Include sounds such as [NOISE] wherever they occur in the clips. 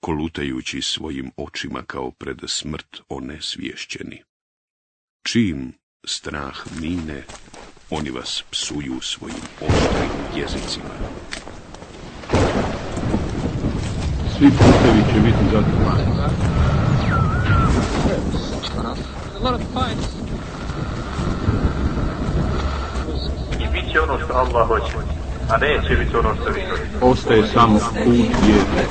kolutajući svojim očima kao pred smrt onesvješćeni. Čim strah mine, oni vas psuju svojim oštrim jezicima. Svi putevi će biti zatrpani. I bit će ono što Allah hoće, a neće biti ono što vi Ostaje samo put vjerne.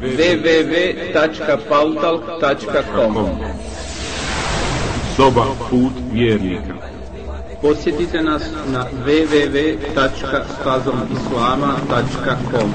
www.pautalk.com Soba put vjernika Posjetite nas na www.stazomislama.com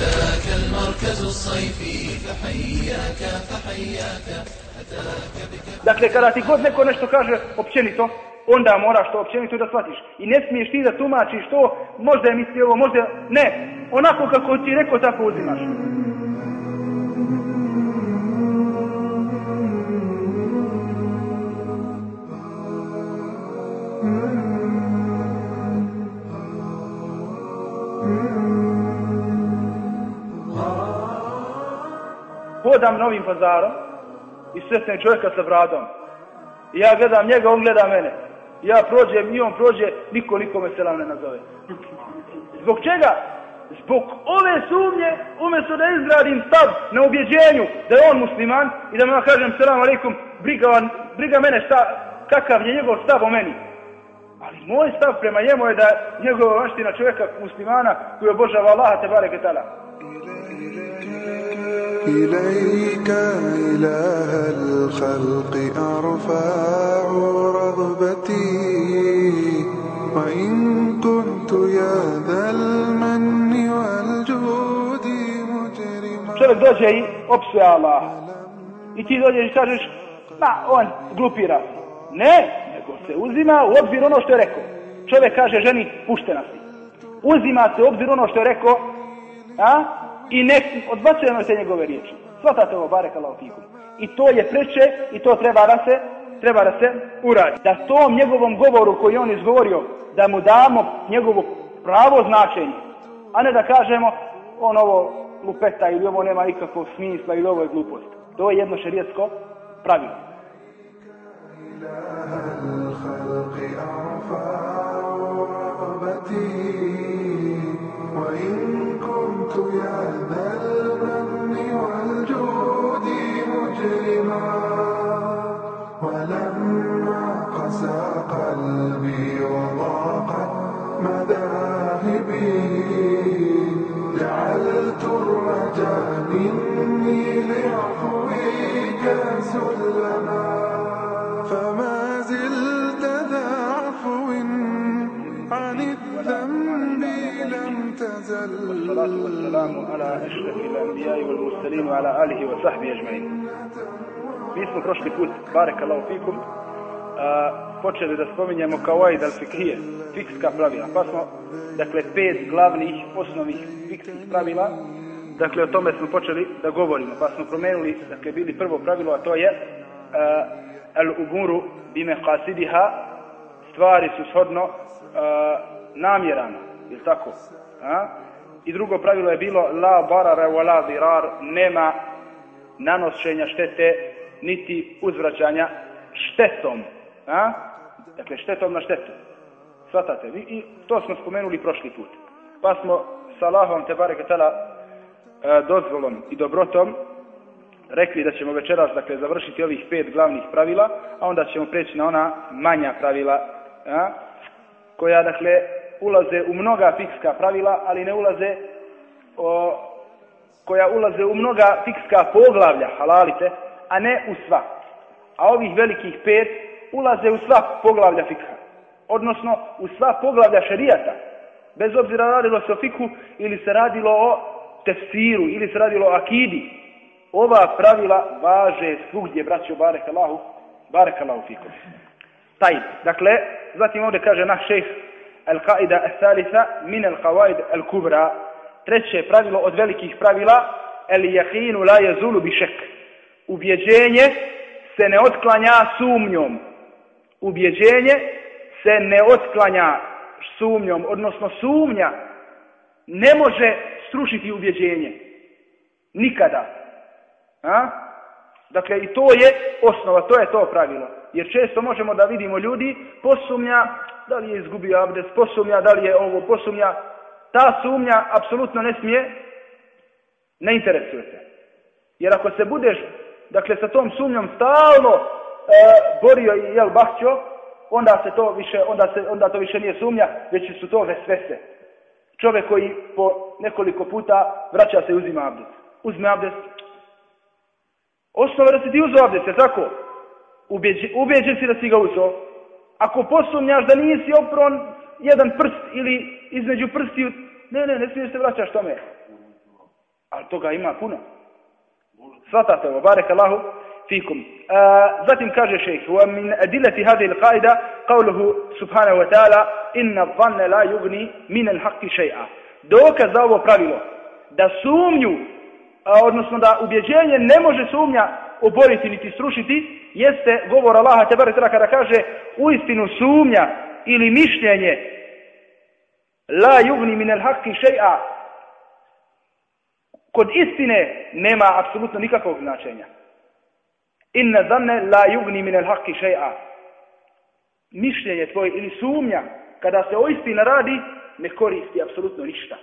ذاك المركز الصيفي فحياك فحياك Dakle, kada ti god neko nešto kaže općenito, onda moraš to općenito da shvatiš. I ne smiješ ti da tumačiš to, možda je misli ovo, možda je... Ne, onako kako ti je rekao, tako uzimaš. Hodam novim pazarom i sretnem čovjeka sa bradom. I ja gledam njega, on gleda mene. I ja prođem i on prođe, niko nikome selam ne nazove. Zbog čega? Zbog ove sumnje, umjesto da izgradim stav na ubjeđenju da je on musliman i da mu ja kažem selam alaikum, briga, briga mene šta, kakav je njegov stav o meni. Ali moj stav prema njemu je da njegova vanština čovjeka muslimana koji obožava Allaha te bareke tala. إليك إله الخلق أرفع رغبتي وإن كنت يا ذا المن والجود مجرما Čovjek dođe i opsuje Allah. I ti dođeš i kažeš, ma, on glupira. Ne, nego se uzima u obzir ono što je rekao. Čovjek kaže ženi, puštena si. Uzima se u obzir ono što je rekao, a? I ne odbacujemo se njegove riječi. Svatate ovo, barek Allah. I to je preče i to treba da se treba da se uradi. Da tom njegovom govoru koji on izgovorio, da mu damo njegovo pravo značenje. A ne da kažemo, on ovo lupeta ili ovo nema nikakvog smisla ili ovo je glupost. To je jedno šerijetsko pravilo. يا ذا المن والجود مجرما. ولما قسى قلبي وضاقت مذاهبي جعلت الرجاء مني لعفوك سلما. والسلام على أشرف الأنبياء والمرسلين وعلى آله وصحبه أجمعين. Mi smo prošli put, barek Allah fikum, a, počeli da spominjemo kawaid al fikhije, fikska pravila. Pa smo, dakle, pet glavnih, osnovnih fikskih pravila, dakle, o tome smo počeli da govorimo. Pa smo promenuli, dakle, bili prvo pravilo, a to je a, al umuru bime qasidiha, stvari su shodno a, namjerama, je tako? A? I drugo pravilo je bilo la barara wa la nema nanošenja štete, niti uzvraćanja štetom. A? Dakle, štetom na štetu. Svatate. vi? I to smo spomenuli prošli put. Pa smo sa Allahom te bareke tala e, dozvolom i dobrotom rekli da ćemo večeras dakle, završiti ovih pet glavnih pravila, a onda ćemo preći na ona manja pravila, a, koja dakle ulaze u mnoga fikska pravila, ali ne ulaze o, koja ulaze u mnoga fikska poglavlja, halalite, a ne u sva. A ovih velikih pet ulaze u sva poglavlja fikha. Odnosno, u sva poglavlja šerijata. Bez obzira radilo se o fikhu ili se radilo o tefsiru ili se radilo o akidi. Ova pravila važe svugdje, braćo, barek Allahu, barek Allahu fikum. Taj, dakle, zatim ovdje kaže naš šejh Al-Qaida al-Thalitha min al-Qawaid al-Kubra. Treće pravilo od velikih pravila El-Yaqinu la yazulu bi šek. Ubjeđenje se ne otklanja sumnjom. Ubjeđenje se ne otklanja sumnjom, odnosno sumnja ne može srušiti ubjeđenje. Nikada. A? Dakle, i to je osnova, to je to pravilo. Jer često možemo da vidimo ljudi, posumnja da li je izgubio abdes, posumnja da li je ovo, posumnja. Ta sumnja apsolutno ne smije, ne interesuje se. Jer ako se budeš, dakle, sa tom sumnjom stalno e, borio i jel bahćo, onda se to više, onda se, onda to više nije sumnja, već su to vesvese. Čovjek koji po nekoliko puta vraća se i uzima abdes. Uzme abdes. Osnova da si ti uzeo abdes, je tako? Ubjeđen, ubjeđen si da si ga uzeo. Ako posumnjaš da nisi opron jedan prst ili između prstiju, ne, ne, ne smiješ se vraćaš tome. Ali toga ima puno. Svatate ovo, barek Allahu fikum. Uh, zatim kaže šejh, wa min adillati hadhihi al-qaida qawluhu subhanahu wa ta'ala inna dhanna la yughni min al-haqqi shay'a. Dokaz za ovo pravilo da sumnju, a, odnosno da ubjeđenje ne može sumnja oboriti niti srušiti, jeste govor Allaha te barek kada kaže istinu sumnja ili mišljenje la yugni min al-haqqi shay'a kod istine nema apsolutno nikakvog značenja. Inna zanne la yugni min al-haqqi shay'a. Mišljenje tvoje ili sumnja kada se o istina radi ne koristi apsolutno ništa.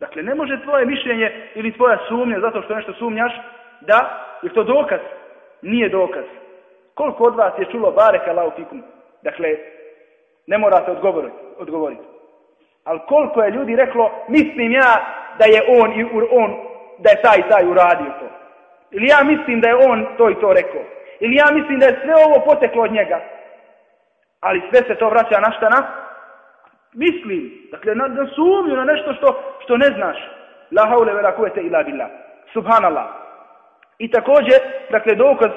Dakle, ne može tvoje mišljenje ili tvoja sumnja zato što nešto sumnjaš da je to dokaz. Nije dokaz. Koliko od vas je čulo bareka lau fikum? Dakle, ne morate odgovoriti. odgovoriti. Ali koliko je ljudi reklo, mislim ja da je on, i on da je taj taj uradio to. Ili ja mislim da je on to i to rekao. Ili ja mislim da je sve ovo poteklo od njega. Ali sve se to vraća na šta na? Mislim. Dakle, na, na sumnju, na nešto što, što ne znaš. La haule vera kuvete ila billah. Subhanallah. I također, dakle, dokaz uh,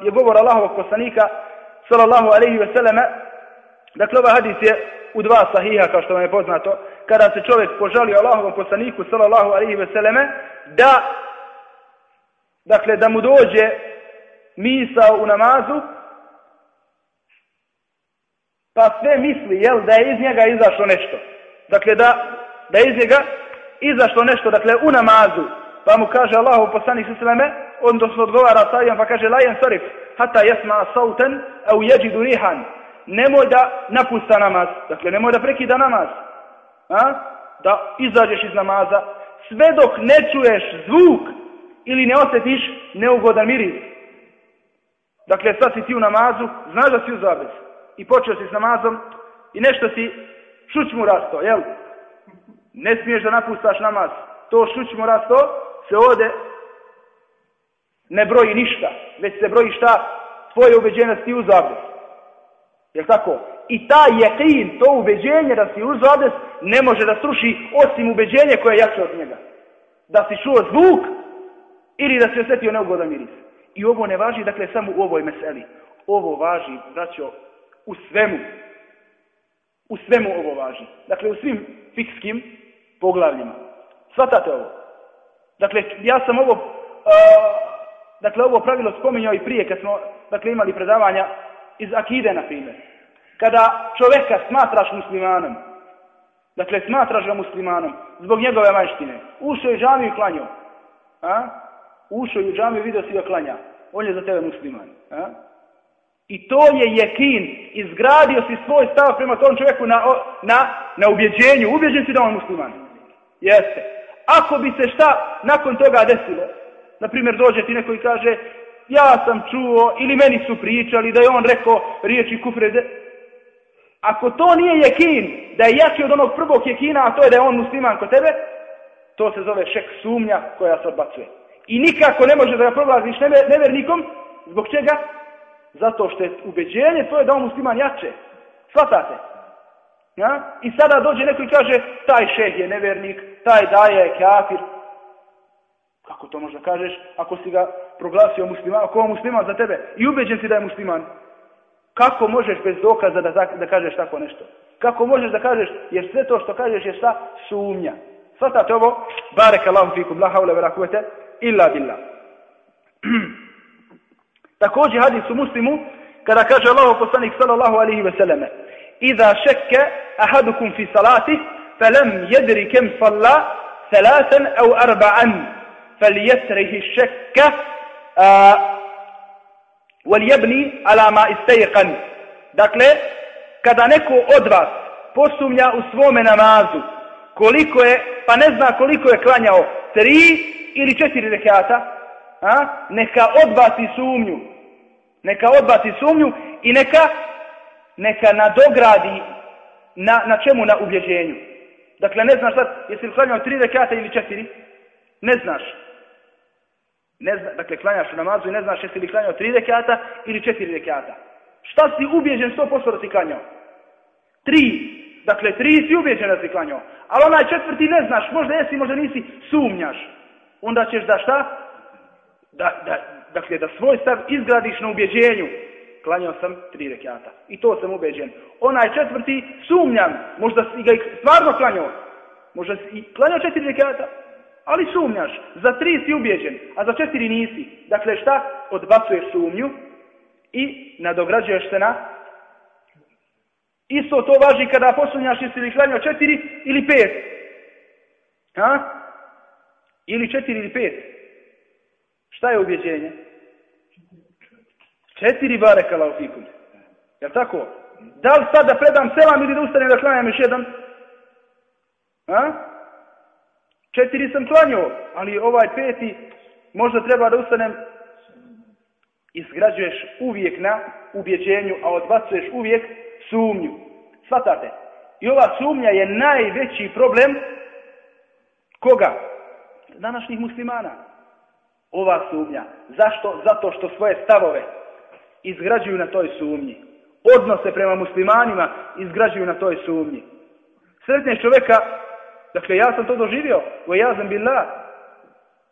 je govor Allahovog poslanika, sallallahu alaihi ve selleme, dakle, ovaj hadis je u dva sahiha, kao što vam je poznato, kada se čovjek požali Allahovom poslaniku, sallallahu alaihi ve selleme, da, dakle, da mu dođe misao u namazu, pa sve misli, jel, da je iz njega izašlo nešto. Dakle, da, da je iz njega izašlo nešto, dakle, u namazu, pa mu kaže Allahu poslanik sallallahu odnosno odgovara sajom, pa kaže, lajen sarif, hata jesma sauten, au jeđidu rihan, nemoj da napusta namaz, dakle, nemoj da prekida namaz, a? da izađeš iz namaza, sve dok ne čuješ zvuk ili ne osjetiš neugodan miris. Dakle, sad si ti u namazu, znaš da si u zabez. I počeo si s namazom i nešto si šućmu rasto, jel? Ne smiješ da napustaš namaz. To šućmu rasto se ode ne broji ništa, već se broji šta? Tvoje ubeđenje da si u zabez. Jel tako? I ta jeqin, to ubeđenje da si uz abdes, ne može da sruši osim ubeđenje koje je jače od njega. Da si čuo zvuk ili da si osjetio neugodan miris. I ovo ne važi, dakle, samo u ovoj meseli. Ovo važi, braćo, u svemu. U svemu ovo važi. Dakle, u svim fikskim poglavljima. Svatate ovo. Dakle, ja sam ovo, uh, dakle, ovo pravilo spominjao i prije kad smo, dakle, imali predavanja iz akide, na primjer. Kada čovjeka smatraš muslimanom, dakle, smatraš ga muslimanom, zbog njegove majštine, ušao je džamiju i klanjao. A? Ušao je u džamiju i vidio si ga klanja. On je za tebe musliman. A? I to je jekin. Izgradio si svoj stav prema tom čovjeku na, na, na ubjeđenju. Ubjeđen si da on musliman. Jeste. Ako bi se šta nakon toga desilo, na primjer dođe ti neko i kaže ja sam čuo ili meni su pričali da je on rekao riječi kufrede. Ako to nije jekin, da je jači od onog prvog jekina, a to je da je on musliman kod tebe, to se zove šek sumnja koja se odbacuje. I nikako ne može da ga proglaziš nevernikom. Zbog čega? Zato što je ubeđenje tvoje da on musliman jače. Svatate? Ja? I sada dođe neko i kaže taj šeh je nevernik, taj daje je kafir. Kako to možda kažeš ako si ga proglasio musliman, ako je musliman za tebe i ubeđen si da je musliman? Kako možeš bez dokaza da, da kažeš tako nešto? Kako možeš da kažeš, jer sve to što kažeš je šta? Sumnja. Svatate ovo? Barek Allahu fikum, la haule vera kuvete, illa billah. [CLEARS THROAT] Također hadis u muslimu, kada kaže Allah poslanik sallallahu alaihi ve selleme, Iza šekke ahadukum fi salati, فلم يدري كم صلى ثلاثا أو أربعا فليسره الشك آه وليبني على ما استيقن dakle kada neko od vas posumnja u svome namazu koliko je pa ne zna koliko je klanjao tri ili četiri rekata a? neka odbaci sumnju neka odbaci sumnju i neka neka nadogradi na, na čemu na ubjeđenju Dakle, ne znaš sad, jesi li klanjao tri rekata ili četiri? Ne znaš. Ne zna, dakle, klanjaš u namazu i ne znaš jesi li klanjao tri rekata ili četiri rekata. Šta si ubjeđen sto posto da si klanjao? Tri. Dakle, tri si ubjeđen da si klanjao. Ali onaj četvrti ne znaš, možda jesi, možda nisi, sumnjaš. Onda ćeš da šta? Da, da, dakle, da svoj stav izgradiš na ubjeđenju klanjao sam tri rekiata. I to sam ubeđen. Onaj četvrti sumnjam, možda si ga stvarno klanjao. Možda si klanjao četiri rekiata, ali sumnjaš. Za tri si ubeđen, a za četiri nisi. Dakle šta? Odbacuješ sumnju i nadograđuješ se na Isto to važi kada posumnjaš jesi li klanjao četiri ili pet. Ha? Ili četiri ili pet. Šta je ubjeđenje? Četiri bareka laufikum. Jel tako? Da li sad da predam selam ili da ustanem da klanjam još jedan? A? Četiri sam klanjao, ali ovaj peti možda treba da ustanem izgrađuješ uvijek na ubjeđenju, a odbacuješ uvijek sumnju. Svatate? I ova sumnja je najveći problem koga? Današnjih muslimana. Ova sumnja. Zašto? Zato što svoje stavove izgrađuju na toj sumnji. Odnose prema muslimanima izgrađuju na toj sumnji. Sretneš čovjeka, dakle ja sam to doživio, o ja sam bila,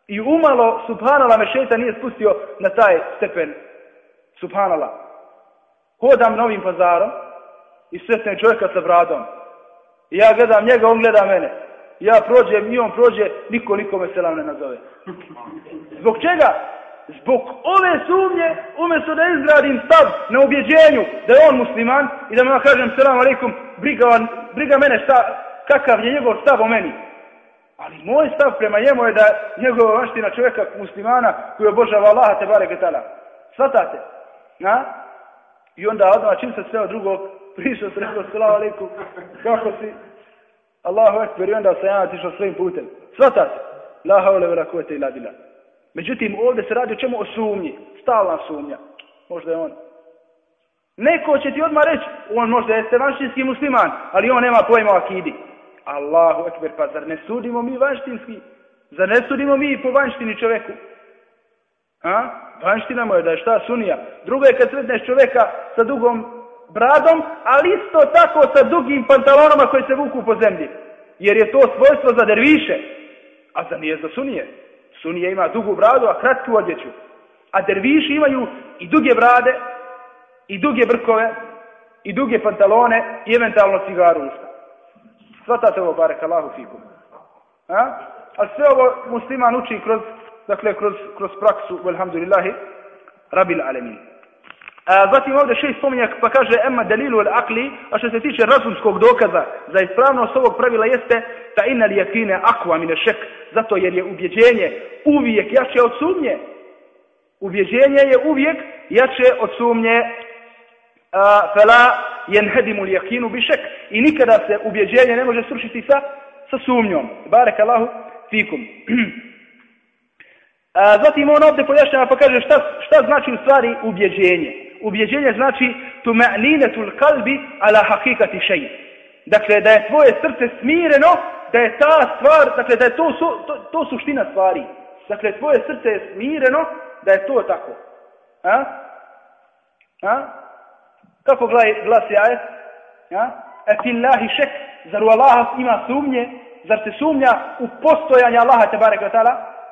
i umalo, subhanala, me šeta nije spustio na taj stepen. Subhanala. Hodam novim pazarom i sretnem čovjeka sa bradom. I ja gledam njega, on gleda mene. Ja prođem i on prođe, niko nikome selam ne nazove. Zbog čega? zbog ove sumnje, umjesto da izgradim stav na ubjeđenju da je on musliman i da mu ja kažem selam alaikum, briga, briga mene šta, kakav je njegov stav o meni. Ali moj stav prema njemu je da njegova vanština čovjeka muslimana koji obožava Allaha te bare getala. Svatate? Na? I onda odmah čim se sve od drugog [LAUGHS] prišao se rekao alaikum, kako si? Allahu ekber i onda se ja tišao svojim putem. Svatate? La haule vera kuvete ila billah. Međutim, ovdje se radi o čemu? O sumnji. Stalna sumnja. Možda je on. Neko će ti odmah reći, on možda jeste vanštinski musliman, ali on nema pojma o akidi. Allahu ekber, pa zar ne sudimo mi vanštinski? Zar ne sudimo mi po vanštini čovjeku? A? Vanština mu je da je šta sunija. Drugo je kad sretneš čovjeka sa dugom bradom, ali isto tako sa dugim pantalonama koji se vuku po zemlji. Jer je to svojstvo za derviše, a za nije za sunije. Sunija ima dugu bradu, a kratku odjeću. A derviši imaju i duge brade, i duge brkove, i duge pantalone, i eventualno cigaru usta. Svatate ovo, barek Allahu fikum. A? A sve ovo musliman uči kroz, dakle, kroz, kroz praksu, alhamdulillahi, rabil alemin. A, zatim ovdje šest spominjak pa kaže emma dalilu al akli, a što se tiče razumskog dokaza za ispravnost ovog pravila jeste ta inal yakine akwa min šek, zato jer je ubjeđenje uvijek jače od sumnje. Ubjeđenje je uvijek jače od sumnje. fela jenhedimu lijekinu bišek i nikada se ubjeđenje ne može srušiti sa, sa sumnjom. Barek Allahu fikum. [CLEARS THROAT] A, zatim on ovdje pojašnjava pa kaže šta, šta znači u stvari ubjeđenje. Ubjeđenje znači tuma'ninetul kalbi ala hakikati šeji. Dakle, da je tvoje srce smireno, da je ta stvar, dakle, da je to, su, to, to suština stvari. Dakle, tvoje srce je smireno, da je to tako. A? A? Kako glasi ajet? A? E fillahi šek, zar u Allaha ima sumnje? Zar se sumnja u postojanje Allaha te barek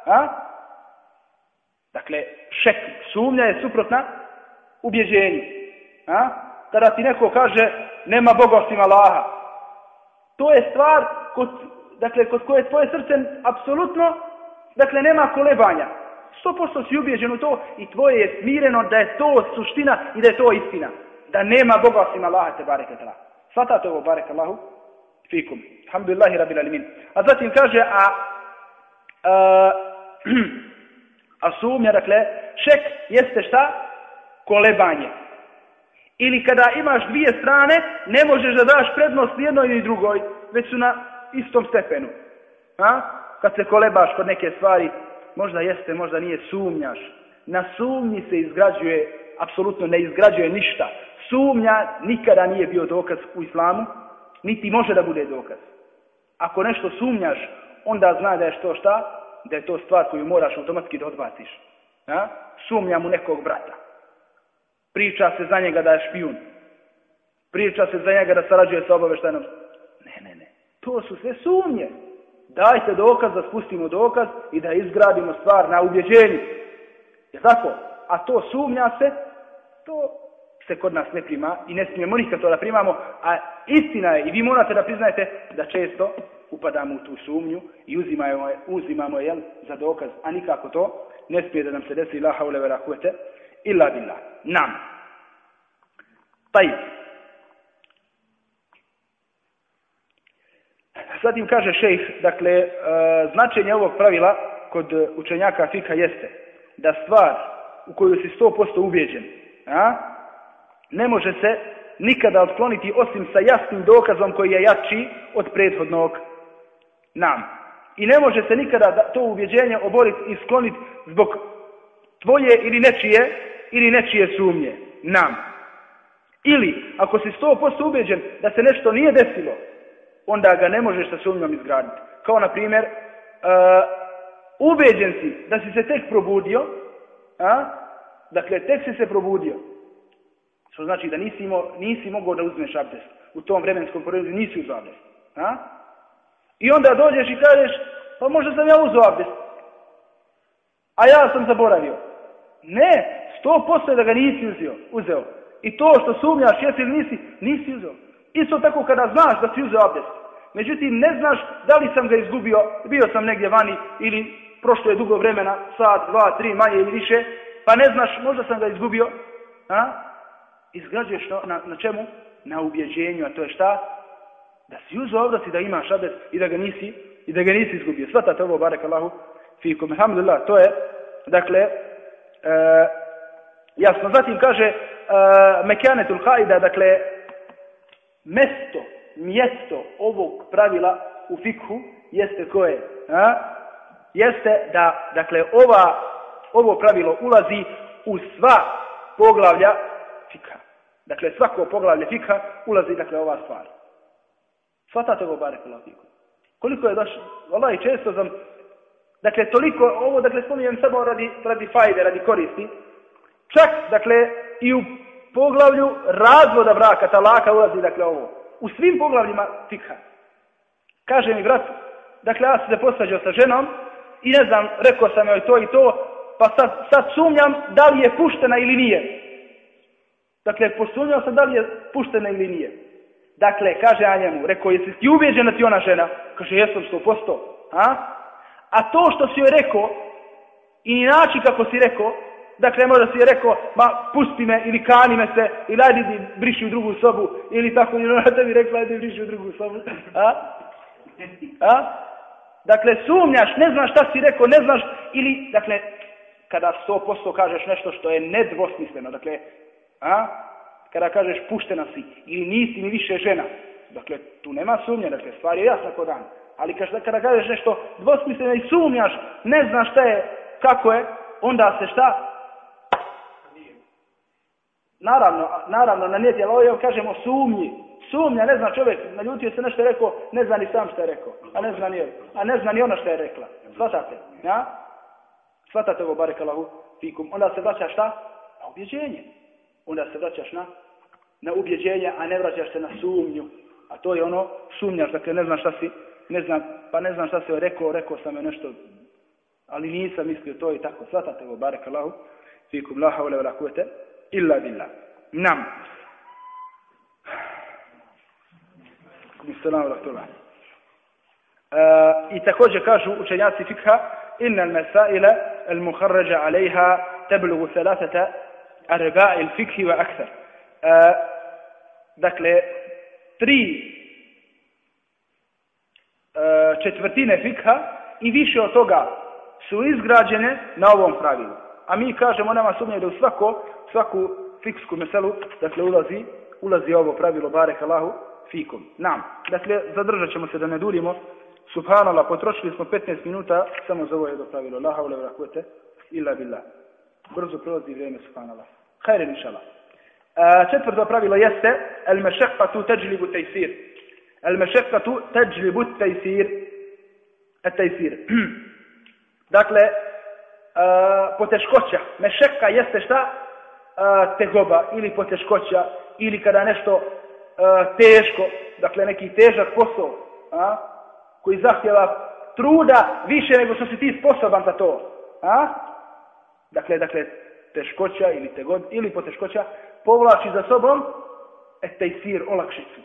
A? Dakle, šek, sumnja je suprotna ubjeđenju. A? Kada ti neko kaže, nema Boga osim Allaha. To je stvar kod, dakle, kod koje tvoje srce apsolutno, dakle, nema kolebanja. 100% si ubjeđen u to i tvoje je smireno da je to suština i da je to istina. Da nema Boga osim Allaha te barek Svatate ovo barek Allahu fikum. Alhamdulillahi rabbil alimin. A zatim kaže, a, a, [CLEARS THROAT] a sumnja, dakle, šek jeste šta? Kolebanje. Ili kada imaš dvije strane, ne možeš da daš prednost jednoj ili drugoj, već su na istom stepenu. A? Kad se kolebaš kod neke stvari, možda jeste, možda nije, sumnjaš. Na sumnji se izgrađuje, apsolutno ne izgrađuje ništa. Sumnja nikada nije bio dokaz u islamu, niti može da bude dokaz. Ako nešto sumnjaš, onda zna da je što šta, da je to stvar koju moraš automatski da odbaciš. A? Sumnjam u nekog brata. Priča se za njega da je špijun. Priča se za njega da sarađuje sa obaveštajnom. Ne, ne, ne. To su sve sumnje. Dajte dokaz da spustimo dokaz i da izgradimo stvar na ubjeđenju. Je tako? A to sumnja se, to se kod nas ne prima i ne smijemo nikad to da primamo, a istina je i vi morate da priznajete da često upadamo u tu sumnju i uzimamo je, uzimamo je za dokaz, a nikako to ne smije da nam se desi la haule vera illa billah. Nam. Taj. Zatim kaže šejh, dakle, e, značenje ovog pravila kod učenjaka fika jeste da stvar u koju si 100% ubijeđen, a, ne može se nikada otkloniti osim sa jasnim dokazom koji je jači od prethodnog nam. I ne može se nikada to ubjeđenje oboriti i skloniti zbog tvoje ili nečije ili nečije sumnje nam. Ili ako si sto posto ubeđen da se nešto nije desilo, onda ga ne možeš sa sumnjom izgraditi. Kao na primjer, uh, ubeđen si da si se tek probudio, a? dakle tek si se probudio, što znači da nisi, imao, nisi mogao da uzmeš abdest. U tom vremenskom periodu nisi uzao abdest. A? I onda dođeš i kažeš, pa možda sam ja uzeo abdest. A ja sam zaboravio. Ne, sto posto da ga nisi uzeo. uzeo. I to što sumnjaš, jesi ili nisi, nisi uzeo. Isto tako kada znaš da si uzeo abdest. Međutim, ne znaš da li sam ga izgubio, bio sam negdje vani ili prošlo je dugo vremena, sat, dva, tri, manje ili više, pa ne znaš, možda sam ga izgubio. A? Izgrađuješ na, na, na čemu? Na ubjeđenju, a to je šta? Da si uzeo abdest i da imaš abdest i da ga nisi, i da ga nisi izgubio. Svatate ovo, barek Allahu, fikum. Alhamdulillah, to je, dakle, e, jasno. Zatim kaže, e, mekanetul haida, dakle, mesto, mjesto ovog pravila u fikhu jeste koje? A? Jeste da, dakle, ova, ovo pravilo ulazi u sva poglavlja fika. Dakle, svako poglavlje fika ulazi, dakle, ova stvar. Svatate ovo bare Koliko je došlo? Wallahi, često sam, dakle, toliko, ovo, dakle, spominjem samo radi, radi fajde, radi koristi. Čak, dakle, i u poglavlju razvoda braka, talaka ulazi, dakle, ovo. U svim poglavljima fika. Kaže mi brat, dakle, ja sam se posađao sa ženom i ne znam, rekao sam joj to i to, pa sad, sad sumnjam da li je puštena ili nije. Dakle, posumnjao sam da li je puštena ili nije. Dakle, kaže ja njemu, rekao, jesi ti ubijeđen da ti ona žena? Kaže, jesam sto posto. A? A to što si joj rekao, i način kako si rekao, dakle, možda si je rekao, ma, pusti me, ili kani me se, ili ajde briši u drugu sobu, ili tako, ili ona tebi rekla, ajde briši u drugu sobu. A? A? Dakle, sumnjaš, ne znaš šta si rekao, ne znaš, ili, dakle, kada sto posto kažeš nešto što je nedvosmisleno, dakle, a? kada kažeš puštena si ili nisi mi više žena. Dakle, tu nema sumnje, dakle, stvar je jasna kod dan. Ali kada kažeš nešto dvosmisleno i sumnjaš, ne znaš šta je, kako je, onda se šta? Naravno, naravno, na nijeti, ali ovo kažemo sumnji. Sumnja, ne zna čovjek, naljutio se nešto rekao, ne zna ni sam što je rekao, a ne zna ni, a ne zna ni ona što je rekla. Svatate, ja? Svatate ovo, barekallahu fikum. Onda se vraćaš šta? Na ubjeđenje. Onda se vraćaš na, na ubjeđenje, a ne vraćaš se na sumnju. A to je ono, sumnjaš, dakle ne znaš šta si, ne znam, pa ne znam šta si rekao, rekao sam je nešto, ali nisam mislio to i tako. Svatate ovo, barekallahu fikum, la vela kuvete, illa billah. Nam. Bismillah rahmatullah. I također kažu učenjaci fikha, inna al-masaila al-mukharraja alaiha tablugu thalathata arba'i al-fikhi wa akthar. Dakle, tri četvrtine fikha i više od toga su izgrađene na ovom pravilu. A mi kažemo, nama sumnje da u svako, svaku fiksku meselu, dakle, ulazi, ulazi ovo pravilo, barek Allahu, fikum. Nam. Dakle, zadržat ćemo se da ne duljimo. Subhanallah, potrošili smo 15 minuta samo za ovo jedno pravilo. La havle wa kuvvete illa billah. Brzo prolazi vrijeme, subhanallah. Hajde, inšallah. Četvrto pravilo jeste el mešekatu teđlibu tejsir. El mešekatu teđlibu tejsir. Et tejsir. [CLEARS THROAT] dakle, poteškoća. Mešeka jeste šta? Tegoba ili poteškoća ili kada nešto teško, dakle neki težak posao, a, koji zahtjeva truda više nego što si ti sposoban za to. A? Dakle, dakle, teškoća ili tegod, ili poteškoća povlači za sobom etejsir, olakšicu.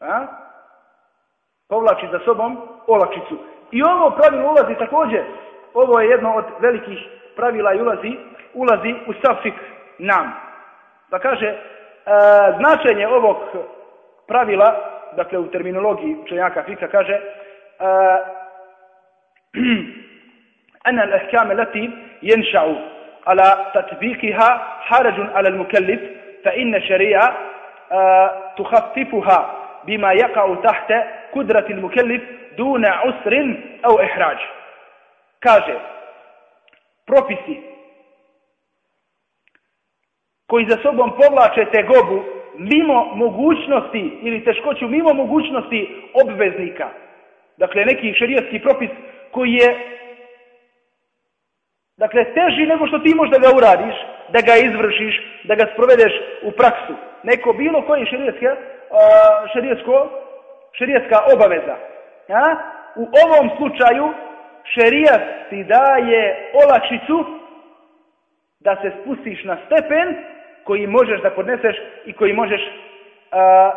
A? Povlači za sobom olakšicu. I ovo pravilo ulazi također, ovo je jedno od velikih pravila i ulazi, ulazi u safik nam. Pa kaže, e, značenje ovog pravila, dakle u terminologiji učenjaka fika kaže [CLEARS THROAT] أن الأحكام التي ينشأ على تطبيقها حرج على المكلف فإن الشريعة تخففها بما يقع تحت قدرة المكلف دون عسر أو إحراج kaže propisi koji za sobom povlače tegobu mimo mogućnosti ili teškoću mimo mogućnosti obveznika. Dakle, neki šerijatski propis koji je dakle, teži nego što ti možda ga uradiš, da ga izvršiš, da ga sprovedeš u praksu. Neko bilo koji šerijatska, šerijatska obaveza. Ja? U ovom slučaju šerijat ti daje olakšicu da se spustiš na stepen koji možeš da podneseš i koji možeš a,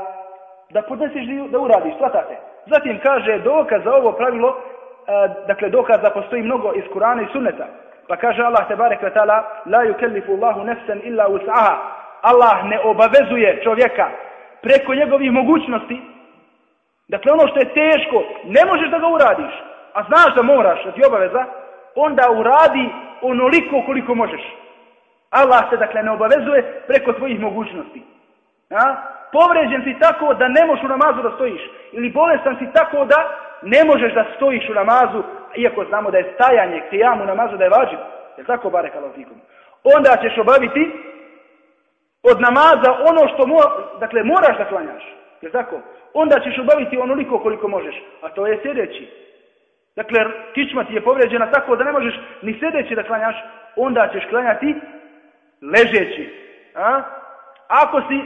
da podneseš da uradiš, shvatate. Zatim kaže dokaz za ovo pravilo, a, dakle dokaza postoji mnogo iz Kurana i Sunneta. Pa kaže Allah te barek ve taala la yukallifu Allahu nafsan illa wus'aha. Allah ne obavezuje čovjeka preko njegovih mogućnosti. Dakle ono što je teško, ne možeš da ga uradiš, a znaš da moraš, da ti obaveza, onda uradi onoliko koliko možeš. Allah se dakle ne obavezuje preko tvojih mogućnosti. A? Povređen si tako da ne možeš u namazu da stojiš. Ili bolestan si tako da ne možeš da stojiš u namazu, iako znamo da je stajanje kijamu u namazu da je vađiv. Je tako bare kalofikum? Onda ćeš obaviti od namaza ono što mo, dakle, moraš da klanjaš. Je tako? Onda ćeš obaviti onoliko koliko možeš. A to je sljedeći. Dakle, kičma ti je povređena tako da ne možeš ni sljedeći da klanjaš. Onda ćeš klanjati ležeći. A? Ako si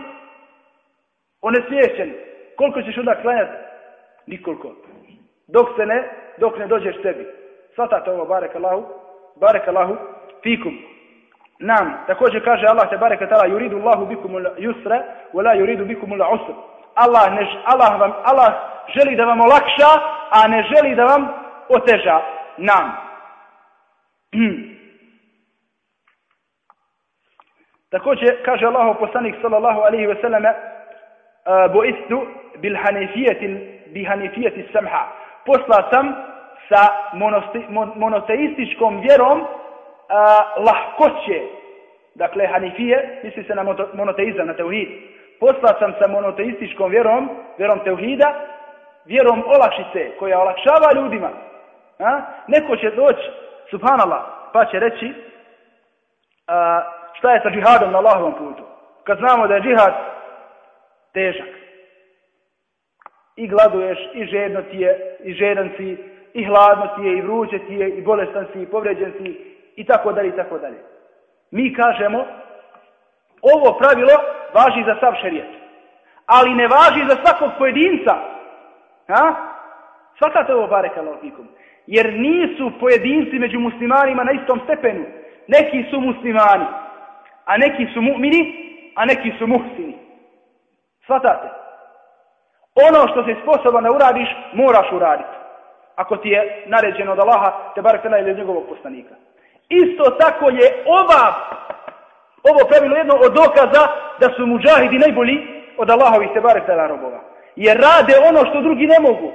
onesvješćen, koliko ćeš onda klanjati? Nikoliko. Dok se ne, dok ne dođeš sebi. Svatate ovo, barek Allahu, barek Allahu, fikum. Nam, također kaže Allah te barek tala, yuridu Allahu bikum yusra, wa la yuridu bikum usra. Allah, ne, Allah, vam, Allah želi da vam olakša, a ne želi da vam oteža. Nam. [CLEARS THROAT] Također kaže Allahu poslanik sallallahu alejhi ve selleme buistu bil hanifiyati bi hanifiyati samha. Posla sam sa monoteističkom vjerom lahkoće. Dakle, hanifije, misli se na monoteizam, na teuhid. poslat sam sa monoteističkom vjerom, vjerom teuhida, vjerom olakšice koja olakšava ljudima. A? Neko će doći, subhanallah, pa će reći a, šta je sa džihadom na Allahovom putu. Kad znamo da je džihad težak. I gladuješ, i žedno ti je, i žedan si, i hladno ti je, i vruće ti je, i bolestan si, i povređen si, i tako dalje, i tako dalje. Mi kažemo, ovo pravilo važi za sav šerijet. Ali ne važi za svakog pojedinca. Ha? Svatate ovo barek fikum. Jer nisu pojedinci među muslimanima na istom stepenu. Neki su muslimani, a neki su mu'mini, a neki su muhsini. Svatate. Ono što si sposoban da uradiš, moraš uraditi. Ako ti je naređeno od Allaha, te barek ili njegovog poslanika. Isto tako je ova, ovo pravilo jedno od dokaza da su muđahidi najbolji od Allahovih te barek robova. Jer rade ono što drugi ne mogu.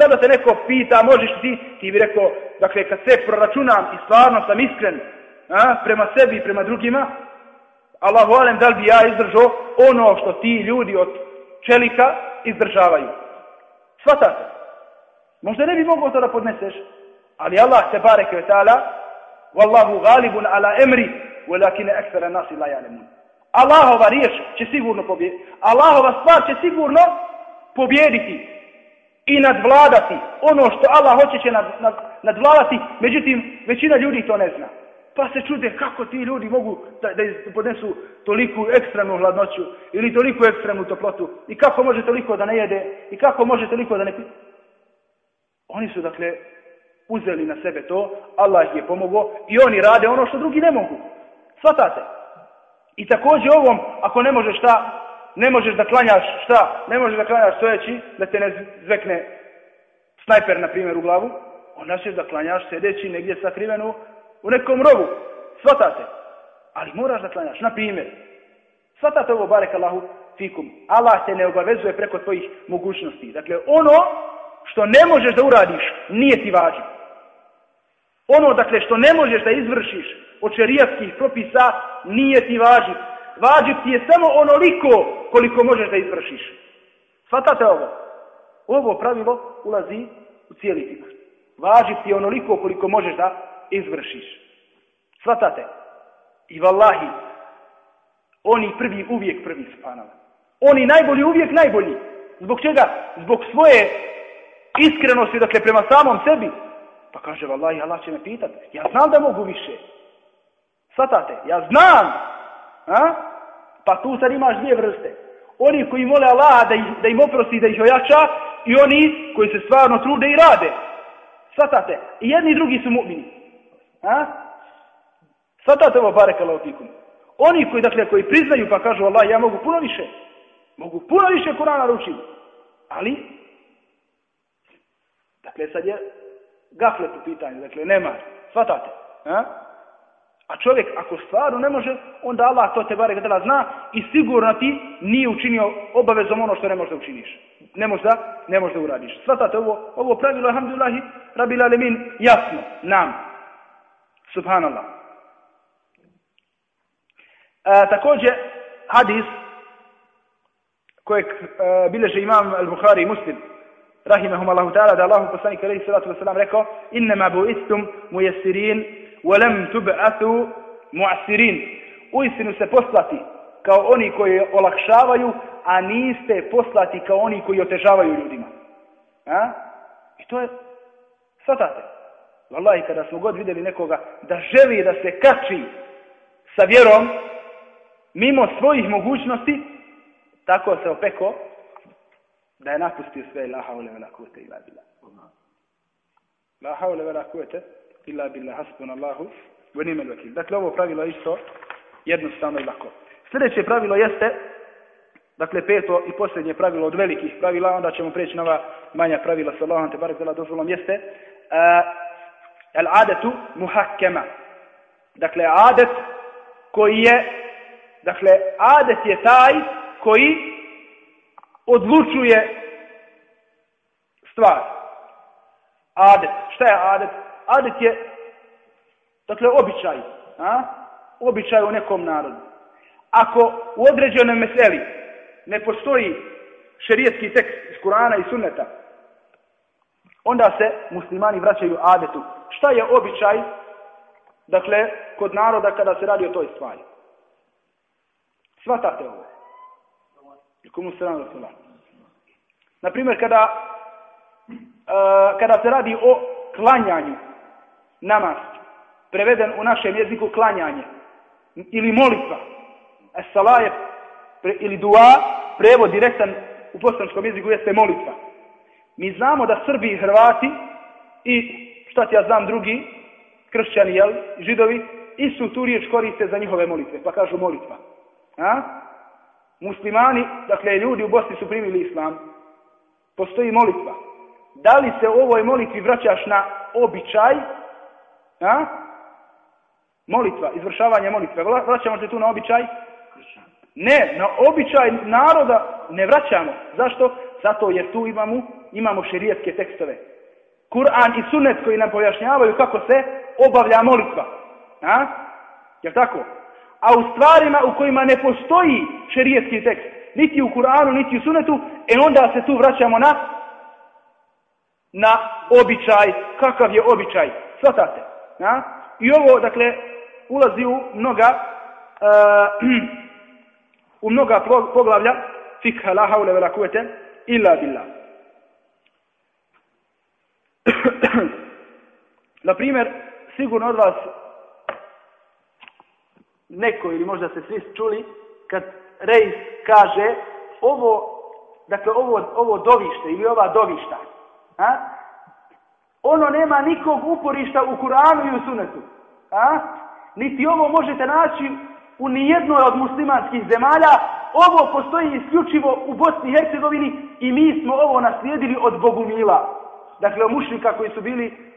Sada te neko pita, možeš ti, ti bi rekao, dakle, kad se proračunam i stvarno sam iskren a, prema sebi i prema drugima, Allah volem da li bi ja izdržao ono što ti ljudi od čelika izdržavaju. Svatate. Možda ne bi mogao to da podneseš, ali Allah te barek ve ta'ala, Wallahu galibun ala emri, walakine ekfere nasi la jalemun. Allahova riječ će sigurno pobjediti. Allahova stvar će sigurno pobjediti i nadvladati. Ono što Allah hoće će nad, nad, nadvladati, međutim, većina ljudi to ne zna. Pa se čude kako ti ljudi mogu da, da podnesu toliku ekstremnu hladnoću ili toliku ekstremnu toplotu i kako može toliko da ne jede i kako može toliko da ne pije. Oni su dakle uzeli na sebe to, Allah ih je pomogao i oni rade ono što drugi ne mogu. Svatate. I također ovom, ako ne možeš šta, ne možeš da klanjaš šta, ne možeš da klanjaš stojeći, da te ne zvekne snajper, na primjer, u glavu, onda ćeš da klanjaš sedeći negdje sakrivenu u nekom rogu. Svatate. Ali moraš da klanjaš. Na primjer, svatate ovo barek Allahu fikum. Allah te ne obavezuje preko tvojih mogućnosti. Dakle, ono što ne možeš da uradiš, nije ti važno. Ono, dakle, što ne možeš da izvršiš od šerijatskih propisa, nije ti važiv. Važiv ti je samo onoliko koliko možeš da izvršiš. Svatate ovo? Ovo pravilo ulazi u cijeli fik. Važiv ti onoliko koliko možeš da izvršiš. Svatate? I vallahi, oni prvi uvijek prvi spanala. Oni najbolji uvijek najbolji. Zbog čega? Zbog svoje iskrenosti, dakle, prema samom sebi. Pa kaže, vallahi, Allah će me pitati. Ja znam da mogu više. Svatate? Ja znam. A? Pa tu sad imaš dvije vrste. Oni koji mole Allah da, da im oprosti, da ih ojača i oni koji se stvarno trude i rade. Svatate? I jedni i drugi su mu'mini. A? Svatate ovo barek fikum. Oni koji, dakle, koji priznaju pa kažu Allah, ja mogu puno više. Mogu puno više Kurana ručiti. Ali, dakle, sad je gaflet u pitanju, dakle, nema. Svatate? A? A čovjek ako stvarno ne može, onda Allah to te barek dela zna i sigurno ti nije učinio obavezom ono što ne možeš da učiniš. Ne možeš da, ne možeš da uradiš. Svatate ovo, ovo pravilo, alhamdulillahi, rabil alemin, jasno, nam. Subhanallah. E, također, hadis kojeg e, bileže imam al-Bukhari Muslim, rahimahum Allahu ta'ala, da Allahu poslanik alaihi salatu wasalam rekao, innama istum mujesirin, وَلَمْ تُبْعَثُوا مُعْسِرِينَ Uistinu se poslati kao oni koji olakšavaju, a niste poslati kao oni koji otežavaju ljudima. A? I to je, svatate. Wallahi, kada smo god vidjeli nekoga da želi da se kači sa vjerom, mimo svojih mogućnosti, tako se opeko da je napustio sve la haule vela kuvete ila bila. La haule vela kuvete illa billah hasbunallahu wa ni'mal wakil. Dakle, ovo pravilo je isto jednostavno i lako. Sljedeće pravilo jeste, dakle, peto i posljednje pravilo od velikih pravila, onda ćemo preći na ova manja pravila sa Allahom te barek dela dozvolom, jeste uh, al adetu muhakkema. Dakle, adet koji je, dakle, adet je taj koji odlučuje stvar. Adet. Šta je adet? Adet je, dakle, običaj. A? Običaj u nekom narodu. Ako u određenoj meseli ne postoji šerijetski tekst iz Kurana i Sunneta, onda se muslimani vraćaju adetu. Šta je običaj, dakle, kod naroda kada se radi o toj stvari? Svatate ovo. Komu se radi Na primjer, kada, uh, kada se radi o klanjanju, namaz, preveden u našem jeziku klanjanje, ili molitva, es-salaje, ili dua, prevod direktan u bosanskom jeziku jeste molitva. Mi znamo da Srbi i Hrvati i šta ti ja znam drugi, kršćani, jel, židovi, istu tu riječ koriste za njihove molitve, pa kažu molitva. A? Muslimani, dakle ljudi u Bosni su primili islam. Postoji molitva. Da li se u ovoj molitvi vraćaš na običaj? A? Molitva, izvršavanje molitve. Vraćamo se tu na običaj? Ne, na običaj naroda ne vraćamo. Zašto? Zato jer tu imamo, imamo šerijetske tekstove. Kur'an i sunnet koji nam pojašnjavaju kako se obavlja molitva. A? Jel tako? A u stvarima u kojima ne postoji šerijetski tekst, niti u Kur'anu, niti u sunnetu, e onda se tu vraćamo na na običaj. Kakav je običaj? Svatate. A? I ovo, dakle, ulazi u mnoga uh, [CLEARS THROAT] u mnoga poglavlja fikha la haule vela kuvete illa billah. [CLEARS THROAT] Na primjer, sigurno od vas neko ili možda se svi čuli kad Reis kaže ovo, dakle ovo, ovo dovište ili ova dovišta, a? Ono nema nikog uporišta u Kuranu i u Sunetu. A? Niti ovo možete naći u nijednoj od muslimanskih zemalja, ovo postoji isključivo u Bosni i Hercegovini i mi smo ovo naslijedili od Bogumila. Dakle, mušnika koji su bili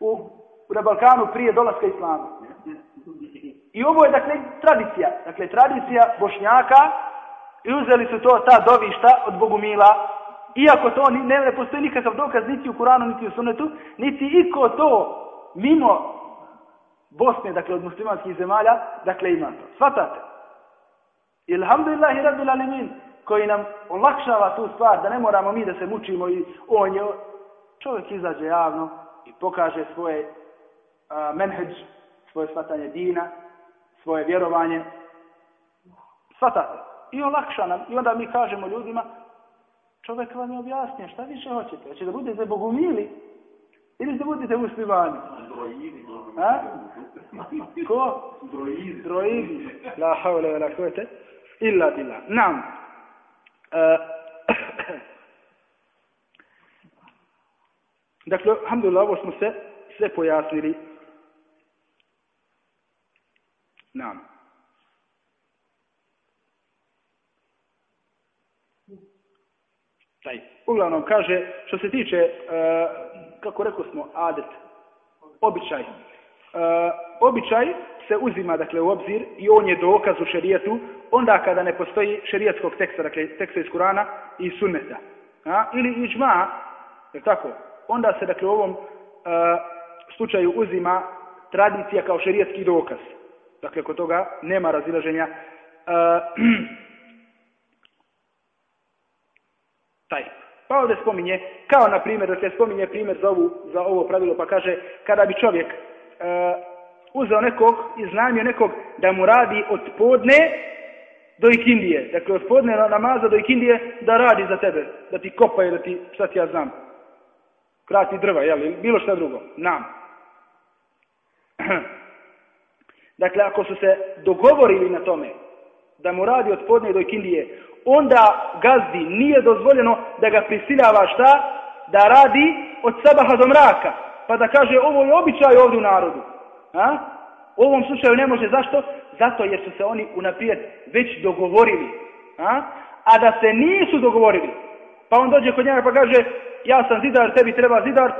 u, na Balkanu prije dolaska Islama. I ovo je, dakle, tradicija. Dakle, tradicija Bošnjaka i uzeli su to, ta dovišta od Bogumila, iako to ne, ne postoji nikakav dokaz niti u Kuranu, niti u Sunnetu, niti iko to mimo Bosne, dakle od muslimanskih zemalja, dakle ima to. Svatate? Ilhamdulillahi rabbil alemin, koji nam olakšava tu stvar, da ne moramo mi da se mučimo i on je, čovjek izađe javno i pokaže svoje menheđ, svoje shvatanje dina, svoje vjerovanje. Svatate? I olakša nam. I onda mi kažemo ljudima, čovjek vam je objasnio, šta više hoćete? Hoće da budete bogumili ili da budete muslimani? A? [LAUGHS] Ko? Droidi. Droidi. La haule ve la kuvete. Illa billah. Nam. Uh, [CLEARS THROAT] dakle, alhamdulillah, ovo smo se sve pojasnili. Nam. Taj. Uglavnom kaže, što se tiče, uh, kako rekao smo, adet, običaj. Uh, običaj se uzima dakle u obzir i on je dokaz u šerijetu onda kada ne postoji šerijetskog teksta, dakle teksta iz Kurana i Sunneta. A? Ili iđma, je tako? Onda se dakle u ovom uh, slučaju uzima tradicija kao šerijetski dokaz. Dakle, kod toga nema razilaženja. Uh, [CLEARS THROAT] taj. Pa ovdje spominje, kao na primjer, da se spominje primjer za, ovu, za ovo pravilo, pa kaže, kada bi čovjek uh, uzeo nekog, iznajmio nekog da mu radi od podne do ikindije. Dakle, od podne namaza do ikindije da radi za tebe, da ti kopa i da ti, šta ti ja znam, krati drva, jel, bilo šta drugo, nam. [CLEARS THROAT] dakle, ako su se dogovorili na tome da mu radi od podne do ikindije, onda gazdi nije dozvoljeno da ga prisiljava šta? Da radi od sabaha do mraka. Pa da kaže, ovo je običaj ovdje u narodu. A? U ovom slučaju ne može. Zašto? Zato jer su se oni unaprijed već dogovorili. A? A da se nisu dogovorili. Pa on dođe kod njega pa kaže ja sam zidar, tebi treba zidar,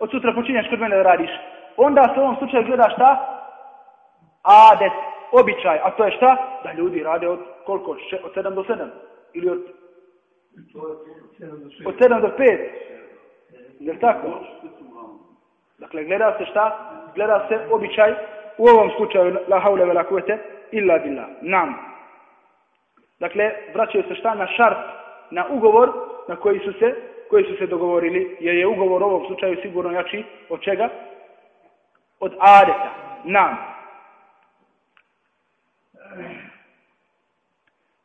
od sutra počinješ kod mene da radiš. Onda se u ovom slučaju gleda šta? Adet, običaj. A to je šta? Da ljudi rade od koliko? Od 7 do 7. Ili od... Od 7 do 5. Je tako? Dakle, gleda se šta? Gleda se običaj u ovom slučaju la haule vela kuvete illa billah. Nam. Dakle, vraćaju se šta na šart, na ugovor na koji su se, koji su se dogovorili, jer je ugovor u ovom slučaju sigurno jači od čega? Od adeta. Nam.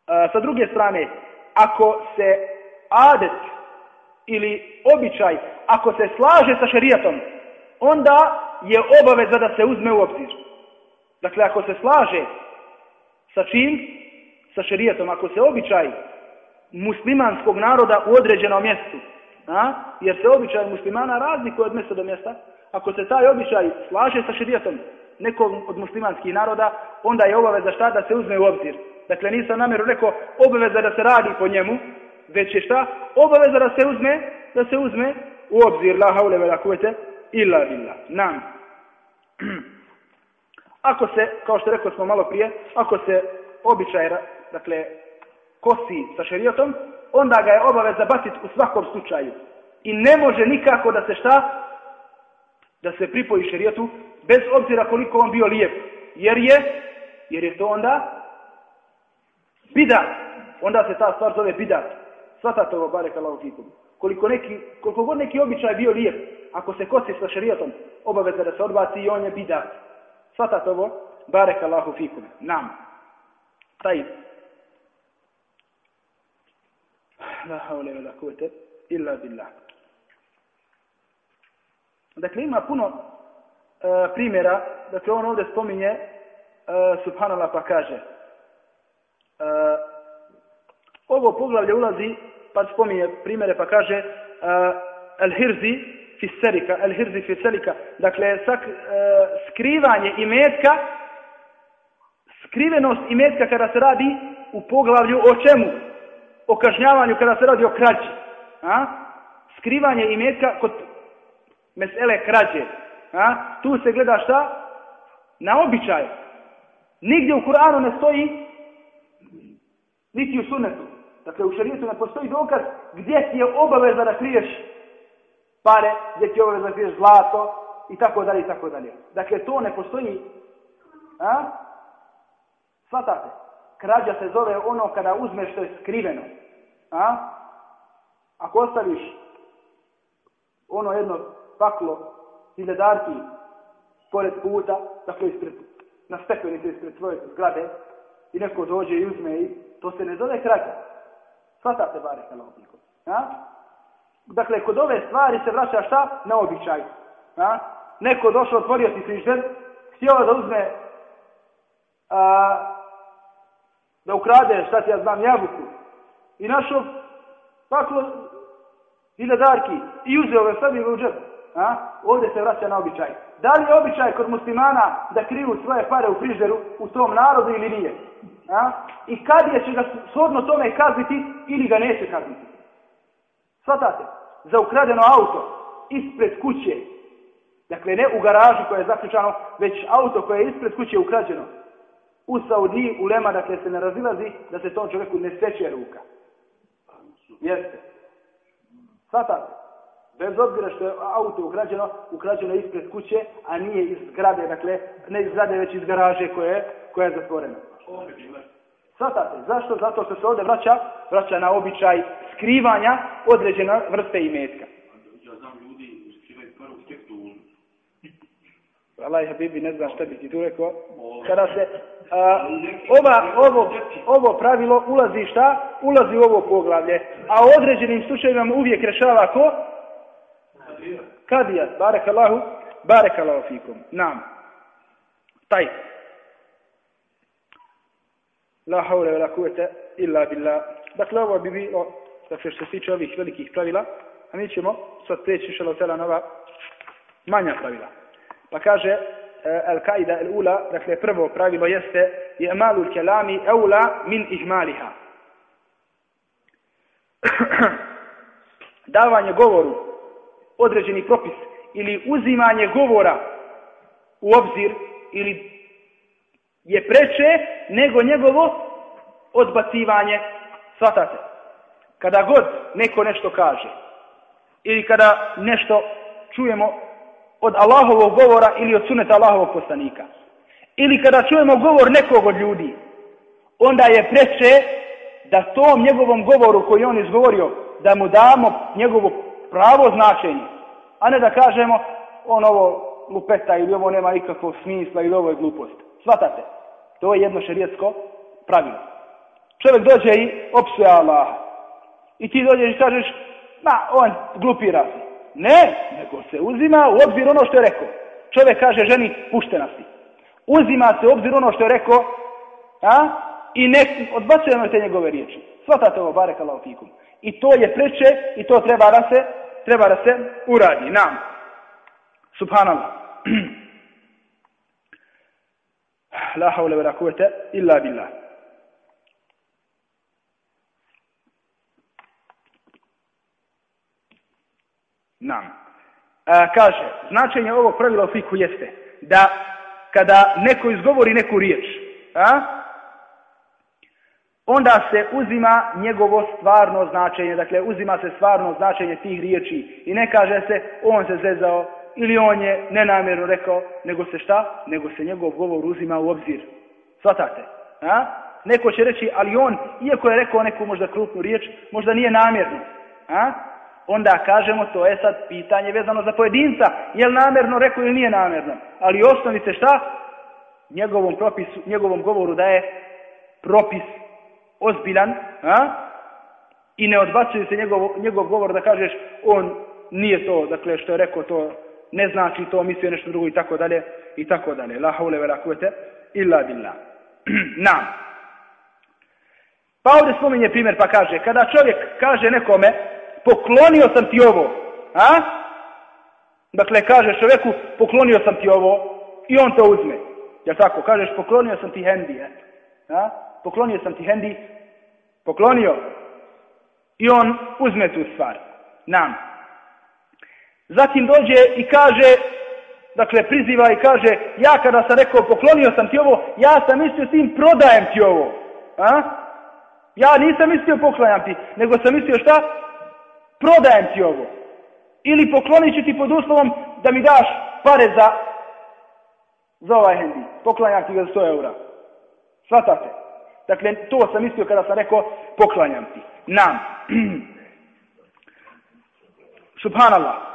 A, sa druge strane, ako se adet ili običaj, ako se slaže sa šerijatom, onda je obaveza da se uzme u obzir. Dakle, ako se slaže sa čim? Sa šerijatom. Ako se običaj muslimanskog naroda u određenom mjestu, a? jer se običaj muslimana razlikuje od mjesta do mjesta, ako se taj običaj slaže sa šerijatom nekog od muslimanskih naroda, onda je obaveza šta da se uzme u obzir. Dakle, nisam namjeru rekao obaveza da se radi po njemu, već je šta? Obaveza da se uzme, da se uzme u obzir. La haule ve la kuvete illa billah. Nam. [CLEARS THROAT] Ako se, kao što rekao smo malo prije, ako se običaj, dakle, kosi sa šerijatom, onda ga je obaveza baciti u svakom slučaju. I ne može nikako da se šta? Da se pripoji šerijatu, bez obzira koliko on bio lijep. Jer je, jer je to onda bidat. Onda se ta stvar zove bidat. Svatate ovo, fikum. Koliko, neki, koliko god neki običaj bio lijep, ako se kosi sa šerijatom, obaveza da se odbaci i on je bidat. Svatate ovo, Allahu fikum. Nam. Taj. La haule la kuvete illa billah. Dakle, ima puno uh, primjera, dakle, on ovdje spominje, uh, subhanallah pa kaže, ovo poglavlje ulazi, pa spominje primjere pa kaže, uh, el-hirzi fiserika, el-hirzi fiserika, dakle, sak, uh, skrivanje imetka, skrivenost imetka kada se radi u poglavlju o čemu? O kažnjavanju kada se radi o krađi. A? Skrivanje imetka kod mesele krađe. A? Tu se gleda šta? Na običaj. Nigdje u Kur'anu ne stoji niti u sunetu. Dakle, u šarijetu ne postoji dokaz gdje ti je obaveza da kriješ pare, gdje ti je obaveza da kriješ zlato i tako dalje i tako dalje. Dakle, to ne postoji. A? Svatate. Krađa se zove ono kada uzmeš što je skriveno. A? Ako ostaviš ono jedno paklo hiljadarki pored puta, dakle ispred, na stepenici ispred tvoje zgrade, i neko dođe i uzme i to se ne zove krađa. Svatate bare kalopniku. Ja? Dakle, kod ove stvari se vraća šta? Na običaj. Ja? Neko došao, otvorio ti frižder, htio da uzme a, da ukrade, šta ti ja znam, jabuku. I našao paklo hiljadarki i uzeo ga stavi u džep. A? Ovdje se vraća na običaj. Da li je običaj kod muslimana da kriju svoje pare u frižderu u tom narodu ili nije? A? I kad je će ga shodno tome kazniti ili ga neće kazniti? Svatate, za ukradeno auto ispred kuće, dakle ne u garaži koja je zaključano, već auto koje je ispred kuće ukrađeno, u Saudiji, u Lema, dakle se ne razilazi da se tom čovjeku ne seče ruka. Jeste. Svatate, bez obzira što je auto ukrađeno, ukrađeno ispred kuće, a nije iz zgrade, dakle ne iz zgrade, već iz garaže koje, koja je zatvorena. Svatate, zašto? Zato što se ovdje vraća, vraća na običaj skrivanja određena vrste imetka. Ja znam ljudi skrivaju prvu Allah Habibi, ne znam šta bi ti tu rekao. Kada se a, ova, ovo, ovo pravilo ulazi šta? Ulazi u ovo poglavlje. A u određenim slučajevima uvijek rešava ko? Kadija. Barek Allahu, barek Allahu fikum. Nam. Taj. La haule ve la kuvete illa billah. Dakle, ovo bi bilo, dakle, što se tiče ovih velikih pravila, a mi ćemo sad preći šalo tela nova manja pravila. Pa kaže Al-Qaida al-Ula, dakle prvo pravilo jeste i'malu al-kalami aula min ihmaliha. [CLEARS THROAT] Davanje govoru određeni propis ili uzimanje govora u obzir ili je preče nego njegovo odbacivanje svatate. Kada god neko nešto kaže ili kada nešto čujemo od Allahovog govora ili od suneta Allahovog poslanika. Ili kada čujemo govor nekog od ljudi, onda je preče da tom njegovom govoru koji on izgovorio, da mu damo njegovo pravo značenje, a ne da kažemo on ovo lupeta ili ovo nema nikakvog smisla ili ovo je glupost. Svatate, to je jedno šerijetsko pravilo. Čovjek dođe i opsuje Allaha. I ti dođeš i kažeš, ma, on glupira. Ne, nego se uzima u obzir ono što je rekao. Čovjek kaže ženi, puštena si. Uzima se u obzir ono što je rekao, a? i ne odbacujemo te njegove riječi. Svatate ovo, barek Allah fikum. I to je preče i to treba da se, treba da se uradi. Nam. Subhanallah. [CLEARS THROAT] La hawla wa la kuvvete illa billah. Nam. A, kaže, značenje ovog pravila u fiku jeste da kada neko izgovori neku riječ, a, onda se uzima njegovo stvarno značenje, dakle uzima se stvarno značenje tih riječi i ne kaže se on se zezao ili on je nenamjerno rekao, nego se šta? Nego se njegov govor uzima u obzir. Svatate? A? Neko će reći, ali on, iako je rekao neku možda krupnu riječ, možda nije namjerno. A? Onda kažemo, to je sad pitanje vezano za pojedinca, je li namjerno rekao ili nije namjerno. Ali osnovice šta? Njegovom, propisu, njegovom govoru da je propis ozbiljan, a? i ne odbacuje se njegov, njegov govor da kažeš on nije to, dakle što je rekao to ne znači to, mislio nešto drugo i tako dalje i tako dalje. La haule ve la kuvete illa billah. [CLEARS THROAT] Nam. Pa ovdje spominje primjer pa kaže, kada čovjek kaže nekome, poklonio sam ti ovo, a? Dakle, kaže čovjeku, poklonio sam ti ovo i on to uzme. Ja tako, kažeš, poklonio sam ti hendi. A? Poklonio sam ti hendi, poklonio i on uzme tu stvar. Nam. Zatim dođe i kaže, dakle priziva i kaže, ja kada sam rekao poklonio sam ti ovo, ja sam mislio tim prodajem ti ovo. A? Ja nisam mislio poklanjam ti, nego sam mislio šta? Prodajem ti ovo. Ili poklonit ću ti pod uslovom da mi daš pare za, za ovaj hendi. Poklanjam ti ga za 100 eura. Svatate? Dakle, to sam mislio kada sam rekao poklanjam ti. Nam. [CLEARS THROAT] Subhanallah.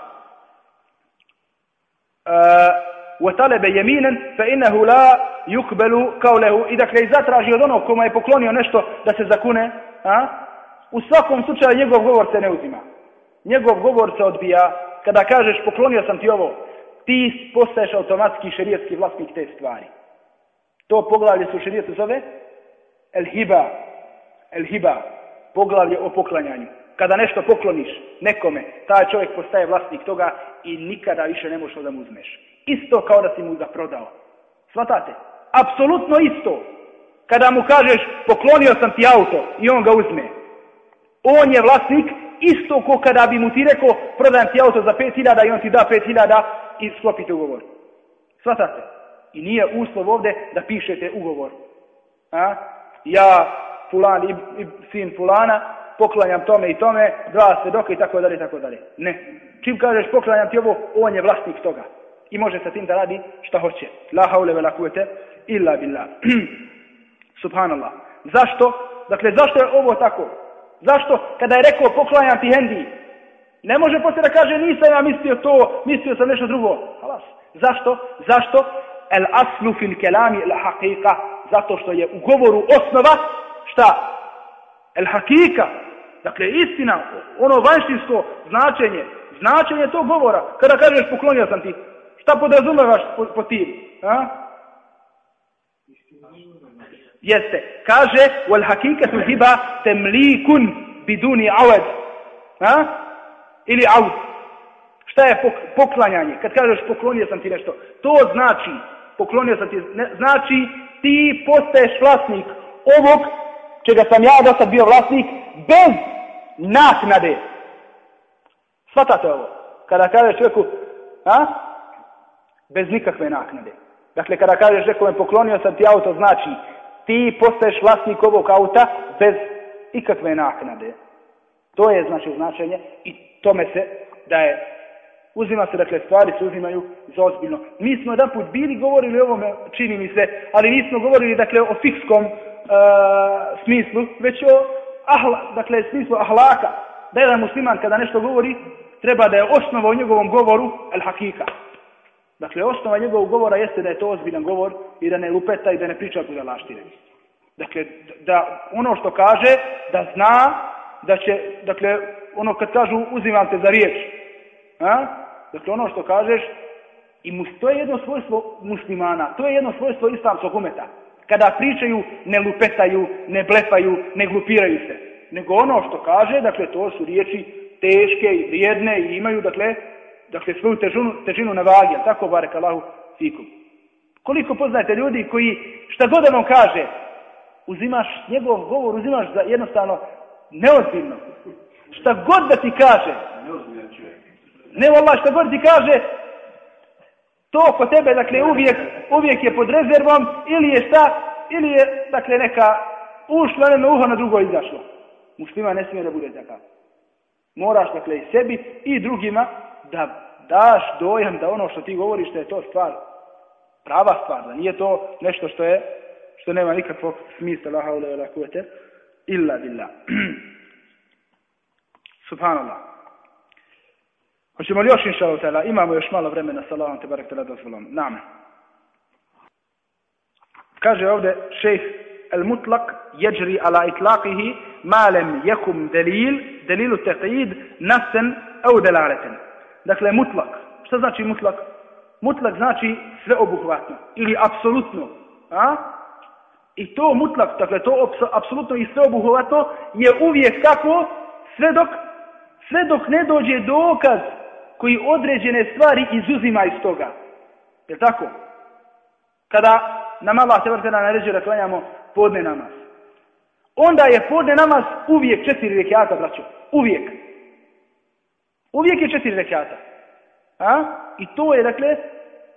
وطلب يمينا فإنه لا يقبل قوله i dakle i zatraži od onog kome je poklonio nešto da se zakune a? u svakom slučaju njegov govor se ne uzima njegov govor se odbija kada kažeš poklonio sam ti ovo ti postaješ automatski šerijetski vlasnik te stvari to poglavlje se u šerijetu zove el hiba el hiba poglavlje o poklanjanju kada nešto pokloniš nekome, taj čovjek postaje vlasnik toga i nikada više ne možeš da mu uzmeš. Isto kao da si mu ga prodao. Svatate? Apsolutno isto. Kada mu kažeš poklonio sam ti auto i on ga uzme. On je vlasnik isto ko kada bi mu ti rekao prodajem ti auto za 5000 i on ti da 5000 i sklopite ugovor. Svatate? I nije uslov ovdje da pišete ugovor. A? Ja, fulan i, i sin fulana, poklanjam tome i tome, dva svedoka i tako dalje i tako dalje. Ne. Čim kažeš poklanjam ti ovo, on je vlasnik toga. I može sa tim da radi šta hoće. La haule ve la kuvete illa billah. [CLEARS THROAT] Subhanallah. Zašto? Dakle, zašto je ovo tako? Zašto? Kada je rekao poklanjam ti hendi, ne može poslije da kaže nisam ja mislio to, mislio sam nešto drugo. Halas. Zašto? Zašto? El aslu fil kelami el haqiqa. Zato što je u govoru osnova šta? El hakika, Dakle, istina, ono vanštinsko značenje, značenje tog govora, kada kažeš poklonio sam ti, šta podrazumevaš po, po tim? A? Jeste, kaže, wal hakikatu hiba temlikun biduni awad. A? Ili aud. Šta je poklanjanje? Kad kažeš poklonio sam ti nešto, to znači, poklonio sam ti, ne, znači ti postaješ vlasnik ovog čega sam ja do sad bio vlasnik, bez naknade. Svatate ovo? Kada kažeš čovjeku, a? Bez nikakve naknade. Dakle, kada kažeš nekome poklonio sam ti auto, znači ti postaješ vlasnik ovog auta bez ikakve naknade. To je znači značenje i tome se da je uzima se, dakle, stvari se uzimaju za ozbiljno. Mi smo jedan put bili govorili o ovome, čini mi se, ali nismo govorili, dakle, o fikskom uh, smislu, već o ahla, dakle, smislu ahlaka, da jedan musliman kada nešto govori, treba da je osnova u njegovom govoru al hakika. Dakle, osnova njegovog govora jeste da je to ozbiljan govor i da ne lupeta i da ne priča budalaštine. Dakle, da ono što kaže, da zna da će, dakle, ono kad kažu uzimam te za riječ, a? Dakle, ono što kažeš, i mus, to je jedno svojstvo muslimana, to je jedno svojstvo islamskog umeta. Kada pričaju, ne lupetaju, ne blefaju, ne glupiraju se. Nego ono što kaže, dakle, to su riječi teške i vrijedne i imaju, dakle, dakle svoju težinu, težinu na vagi, tako barek Allahu fikum. Koliko poznajete ljudi koji šta god vam kaže, uzimaš njegov govor, uzimaš za jednostavno neozbiljno. Šta god da ti kaže, ne Allah, šta god ti kaže, to kod tebe, dakle, uvijek, uvijek je pod rezervom, ili je šta, ili je, dakle, neka ušla na uho, na drugo izašlo. Muslima ne smije da bude takav. Moraš, dakle, i sebi i drugima da daš dojam da ono što ti govoriš da je to stvar, prava stvar, da nije to nešto što je, što nema nikakvog smisla, la kuvete, illa billah. [CLEARS THROAT] Subhanallah. Hoćemo li još inša Imamo još malo vremena salam te barek tala dozvolom. Nam. Kaže ovdje šejh el mutlak jeđri ala itlaqihi malem jekum delil delilu teqid nasen au delaleten. Dakle, mutlak. Šta znači mutlak? Mutlak znači sveobuhvatno ili apsolutno. A? I to mutlak, dakle to apsolutno i sveobuhvatno je uvijek tako sve dok, sve dok ne dođe dokaz koji određene stvari izuzima iz toga. Je tako? Kada nam Allah te vrtena naređe da klanjamo podne namaz. Onda je podne namaz uvijek četiri rekiata, braćo. Uvijek. Uvijek je četiri rekiata. A? I to je, dakle,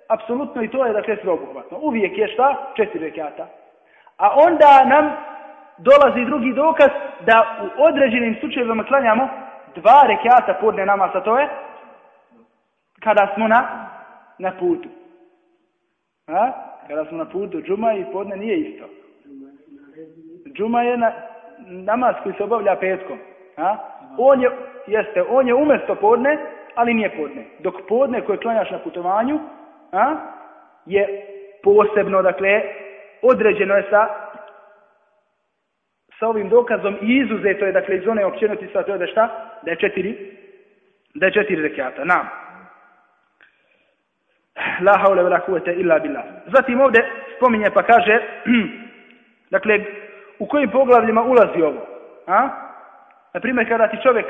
apsolutno i to je, dakle, sveobuhvatno. Uvijek je šta? Četiri rekiata. A onda nam dolazi drugi dokaz da u određenim slučajevima klanjamo dva rekiata podne namaza, to je kada smo na, na putu. A? Kada smo na putu, džuma i podne nije isto. Džuma je na, namaz koji se obavlja petkom. A? On je, jeste, on je umjesto podne, ali nije podne. Dok podne koje klanjaš na putovanju, a, je posebno, dakle, određeno je sa sa ovim dokazom i izuzeto je, dakle, iz one općenoti to je da šta? Da je četiri, da je četiri rekiata. Nam. La haule vela kuvete illa billah. Zatim ovdje spominje pa kaže, [CLEARS THROAT] dakle, u kojim poglavljima ulazi ovo? A? Naprimjer, kada ti čovjek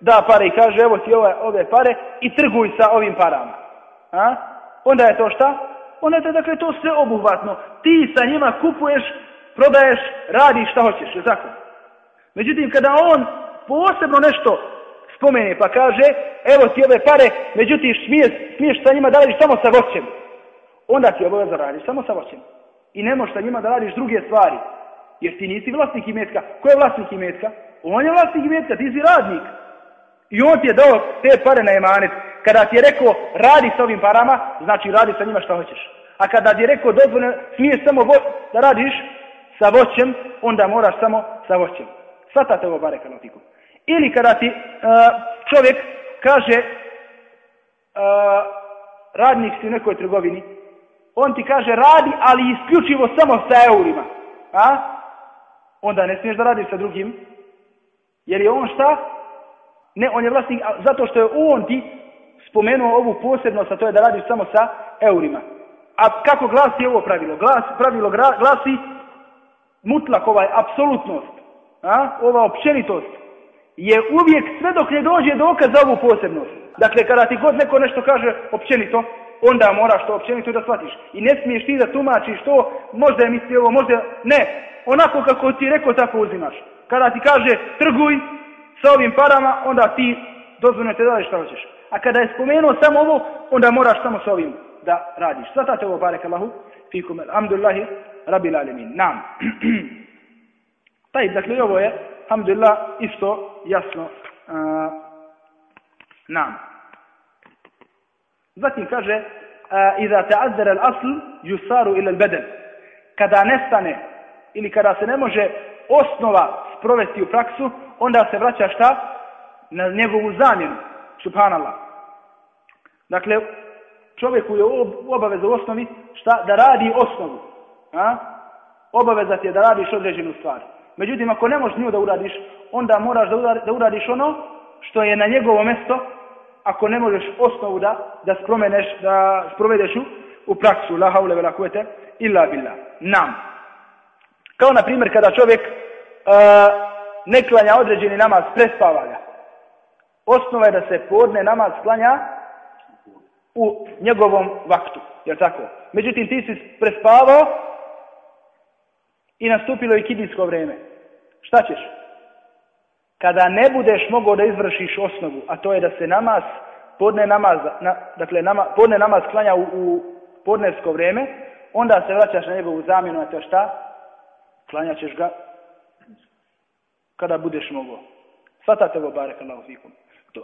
da pare i kaže evo ti ove, ove pare i trguj sa ovim parama. A? Onda je to šta? Onda je to, dakle, to sve obuhvatno. Ti sa njima kupuješ, prodaješ, radiš šta hoćeš, je tako? Međutim, kada on posebno nešto spomene pa kaže, evo ti ove pare, međutim smiješ, smiješ sa njima da radiš samo sa voćem. Onda ti obaveza radiš samo sa voćem. I ne možeš sa njima da radiš druge stvari. Jer ti nisi vlasnik imetka. Ko je vlasnik imetka? On je vlasnik imetka, ti si radnik. I on ti je dao te pare na emanet. Kada ti je rekao radi s ovim parama, znači radi sa njima što hoćeš. A kada ti je rekao dozvoljeno, smiješ samo da radiš sa voćem, onda moraš samo sa voćem. Svatate ovo bare kanotiku. Ili kada ti uh, čovjek kaže uh, radnik si u nekoj trgovini, on ti kaže radi, ali isključivo samo sa eurima. A? Onda ne smiješ da radiš sa drugim. Jer je on šta? Ne, on je vlasnik zato što je on ti spomenuo ovu posebnost, a to je da radiš samo sa eurima. A kako glasi ovo pravilo? Glas, pravilo glasi mutlak ovaj, apsolutnost, a? ova općenitost, je uvijek sve dok ne dođe dokaz za ovu posebnost. Dakle, kada ti god neko nešto kaže općenito, onda moraš to općenito da shvatiš. I ne smiješ ti da tumačiš to, možda je misli ovo, možda... Ne, onako kako ti rekao, tako uzimaš. Kada ti kaže trguj sa ovim parama, onda ti dozvoljno te daješ šta hoćeš. A kada je spomenuo samo ovo, onda moraš samo sa ovim da radiš. Svatate ovo, barek Allahu, fikum, alhamdulillahi, rabbil alemin. Nam. [CLEARS THROAT] Taj, dakle, ovo je, alhamdulillah, isto jasno. Uh, nam. Zatim kaže, iza ta'azzara al-asl yusaru ila al-badal. Kada nestane ili kada se ne može osnova sprovesti u praksu, onda se vraća šta? Na njegovu zamjenu. Subhanallah. Dakle, čovjeku je ob- obaveza u osnovi šta? Da radi osnovu. A? Obaveza ti je da radiš određenu stvar. Međutim, ako ne možeš nju da uradiš, onda moraš da, uradi- da uradiš ono što je na njegovo mesto, ako ne možeš osnovu da, da spromeneš, da sprovedeš u, u praksu. La haule vela kuvete illa billah. Nam. Kao na primjer kada čovjek e, ne klanja određeni namaz, prespava ga. Osnova je da se podne namaz klanja u njegovom vaktu. Jel tako? Međutim, ti si prespavao i nastupilo je kidijsko vrijeme. Šta ćeš? Kada ne budeš mogao da izvršiš osnovu, a to je da se namaz, podne namaz, na, dakle, nama, podne namaz klanja u, u podnevsko vrijeme, onda se vraćaš na njegovu zamjenu, a to šta? Klanjat ćeš ga kada budeš mogao. Svatate ovo barek Allahu fikum.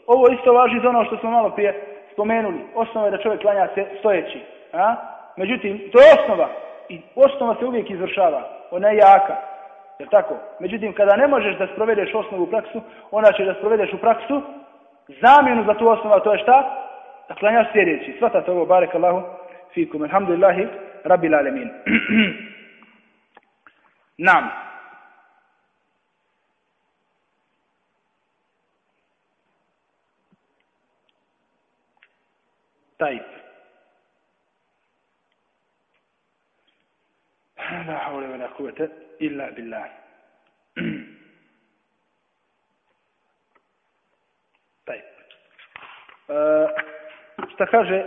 Ovo isto važi za ono što smo malo prije spomenuli. Osnova je da čovjek klanja se stojeći. A? Međutim, to je osnova. I osnova se uvijek izvršava ona je jaka. Jel tako? Međutim, kada ne možeš da sprovedeš osnovu u praksu, onda će da sprovedeš u praksu zamjenu za tu osnovu, a to je šta? Da klanjaš sljedeći. Svatate ovo, barek Allahu, fikum, alhamdulillahi, rabbil alemin. [CLEARS THROAT] Nam. Taj. لا حول ولا قوة إلا بالله. [CLEARS THROAT] طيب. šta kaže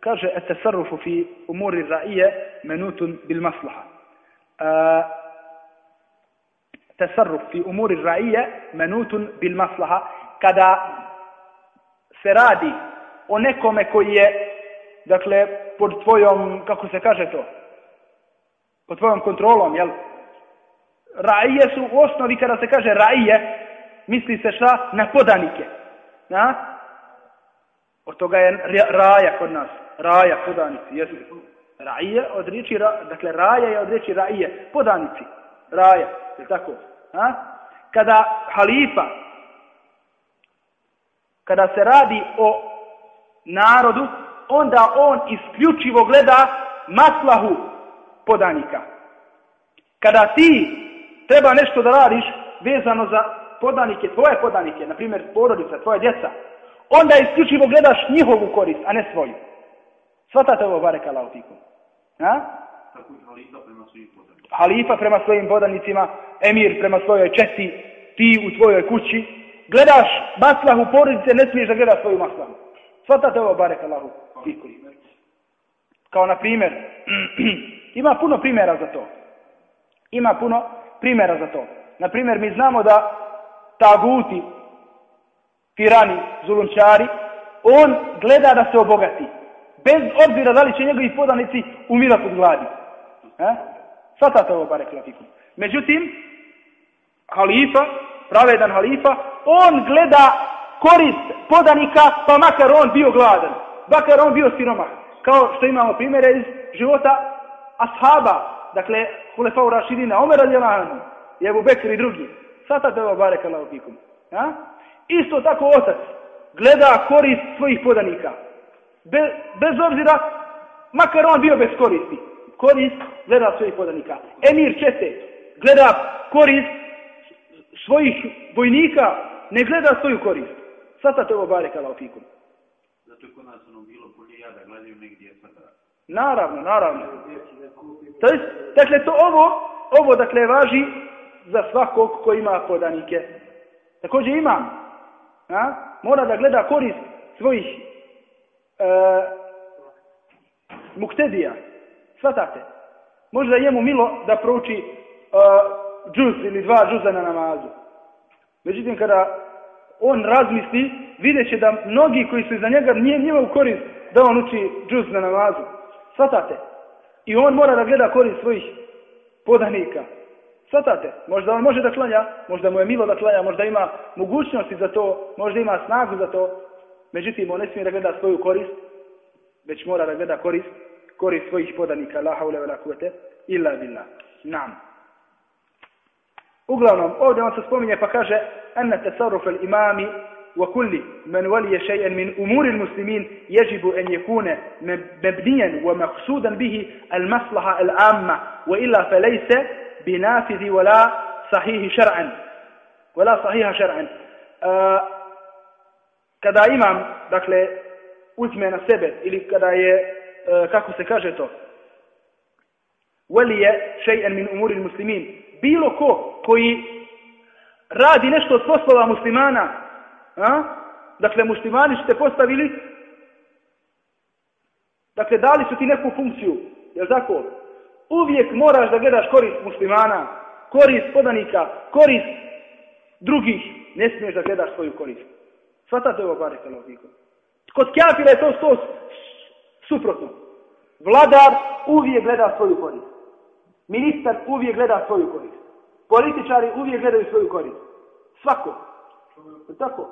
kaže التصرف في أمور الرعية منوط بالمصلحة. أه تصرف في أمور الرعية منوط بالمصلحة. kada se radi o nekome koji je, dakle, pod tvojom, kako se kaže to, pod tvojom kontrolom, jel? Raije su u osnovi, kada se kaže raije, misli se šta? Na podanike. Na? Od toga je raja kod nas. Raja, podanici, jesu. Raije od riječi, dakle, raja je od riječi raije, podanici. Raja, je tako? A? Kada halifa, kada se radi o narodu, onda on isključivo gleda maslahu podanika. Kada ti treba nešto da radiš vezano za podanike, tvoje podanike, na primjer porodica, tvoje djeca, onda isključivo gledaš njihovu korist, a ne svoju. Svatate ovo bareka lautiku. A? Halifa prema svojim podanicima, emir prema svojoj četi, ti u tvojoj kući. Gledaš maslahu porodice, ne smiješ da gledaš svoju maslahu. Svatate ovo barek Allahu fikum. Kao na primjer, [CLEARS THROAT] ima puno primjera za to. Ima puno primjera za to. Na primjer, mi znamo da taguti, tirani, zulumčari, on gleda da se obogati. Bez obzira da li će njegovi podanici umirati od gladi. E? Svatate ovo fikum. Međutim, halifa, pravedan halifa, on gleda korist podanika, pa makar on bio gladan, makar on bio siromah. Kao što imamo primjere iz života ashaba, dakle, Hulefau Rašidina, Omer radijalanu, i Bekir i drugi. Svatate ovo barek Allah fikum. Ja? Isto tako otac gleda korist svojih podanika. Be, bez obzira, makar on bio bez koristi. Korist gleda svojih podanika. Emir Čete gleda korist svojih vojnika, ne gleda svoju korist. Svatate ovo barek Allah fikum. Zato je kod nas ono bilo bolje ja da gledaju negdje sada. Naravno, naravno. Dakle, to ovo, ovo dakle važi za svakog ko ima podanike. Također imam, a? mora da gleda korist svojih e, muktedija. Svatate. Možda je njemu milo da prouči e, džuz ili dva džuza na namazu. Međutim, kada on razmisli, vidjet će da mnogi koji su iza njega nije njima u korist da on uči džuz na namazu. Svatate? I on mora da gleda korist svojih podanika. Svatate? Možda on može da klanja, možda mu je milo da klanja, možda ima mogućnosti za to, možda ima snagu za to. Međutim, on ne smije da gleda svoju korist, već mora da gleda korist, korist svojih podanika. La haule vela kuvete, illa billah. Nam. Uglavnom, ovdje on se spominje pa kaže, enne tesarruf imami وكل من ولي شيئا من أمور المسلمين يجب أن يكون مبنيا ومقصودا به المصلحة العامة وإلا فليس بنافذ ولا صحيح شرعا ولا صحيح شرعا آه kada imam, dakle, uzme na sebe, ili kada je, e, kako se kaže to, velije še'en min umuri muslimin, bilo ko koji radi nešto od poslova muslimana, a? dakle, muslimani su te postavili, dakle, dali su ti neku funkciju, jel tako? Uvijek moraš da gledaš korist muslimana, korist podanika, korist drugih, ne smiješ da gledaš svoju korist. Svatate ovo bare. Kod kjafira je to sto suprotno. Vladar uvijek gleda svoju korist. Ministar uvijek gleda svoju korist. Političari uvijek gledaju svoju korist. Svako. Tako.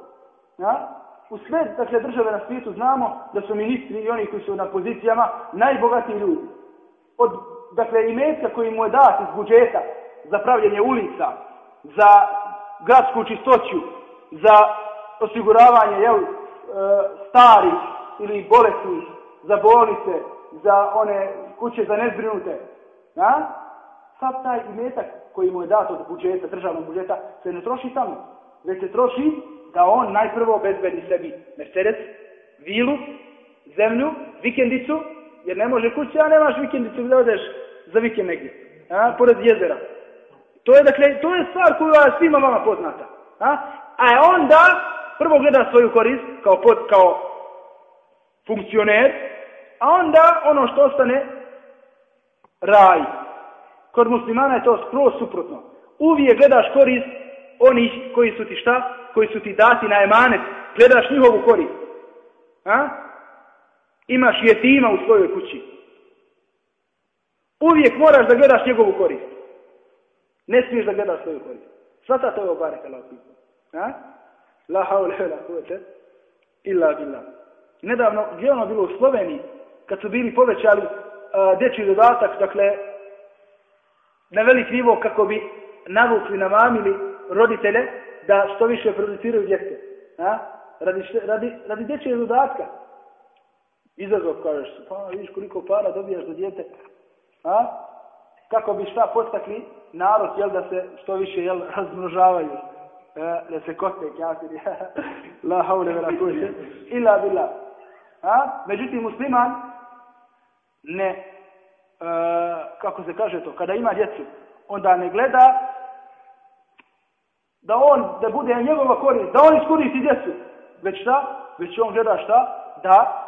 Ja? U sve dakle, države na svijetu znamo da su ministri i oni koji su na pozicijama najbogatiji ljudi. Od dakle, imetka koji mu je dat iz budžeta za pravljenje ulica, za gradsku čistoću, za osiguravanje jel, e, starih ili bolesnih, za bolnice, za one kuće za nezbrinute. Ja? Sad taj imetak koji mu je dat od budžeta, državnog budžeta, se ne troši tamo. Već se troši da on najprvo obezbedi sebi Mercedes, vilu, zemlju, vikendicu, jer ne može kuća, a nemaš vikendicu gdje odeš za vikend negdje. A, pored jezera. To je, dakle, to je stvar koja je svima vama poznata. A, a onda prvo gleda svoju korist kao, pod, kao funkcioner, a onda ono što ostane raj. Kod muslimana je to skroz suprotno. Uvijek gledaš korist onih koji su ti šta? Koji su ti dati na emanet. Gledaš njihovu korist. A? Imaš jetima u svojoj kući. Uvijek moraš da gledaš njegovu korist. Ne smiješ da gledaš svoju korist. Svatate ovo bare kada A? La haule la kuvete illa billah. Nedavno, gdje ono bilo u Sloveniji, kad su bili povećali uh, dječji dodatak, dakle, na velik nivo kako bi navukli, namamili roditelje da što više produciraju djece. A? Radi, radi, radi dječjeg dodatka. Izazov, kažeš, pa vidiš koliko para dobijaš za djete. A? Kako bi šta postakli narod, jel, da se što više, jel, [LAUGHS] razmnožavaju. E, da se kote kafiri. [LAUGHS] La haule vera kuse. Illa billah. A? Međutim, musliman ne, e, kako se kaže to, kada ima djecu, onda ne gleda da on, da bude njegova korist, da on iskoristi djecu. Već šta? Već on gleda šta? Da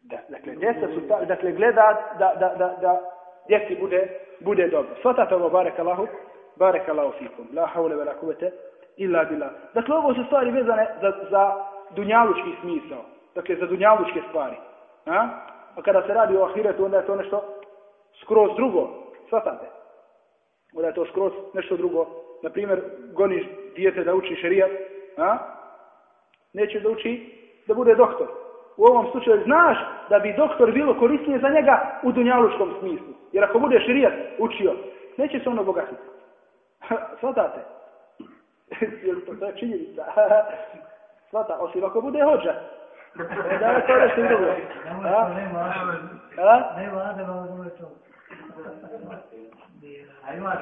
da, dakle, djeca su ta, dakle, gleda da, da, da, da djeci bude, bude dobro. Svatate ovo, barek Allahu, barek Allahu fikum. La haule vela kuvete, illa billah. Dakle, ovo su stvari vezane za, za dunjalučki smisao. Dakle, za dunjalučke stvari. A? A kada se radi o ahiretu, onda je to nešto skroz drugo. Svatate. Onda je to skroz nešto drugo. Naprimjer, goniš dijete da uči šerijat, a? Neće da uči da bude doktor u ovom slučaju znaš da bi doktor bilo korisnije za njega u dunjaluškom smislu. Jer ako bude širijat učio, neće se ono obogatiti. Svatate? [LAUGHS] to je činjenica. Svata, osim ako bude hođa. E, da je to nešto drugo. A? To. A ima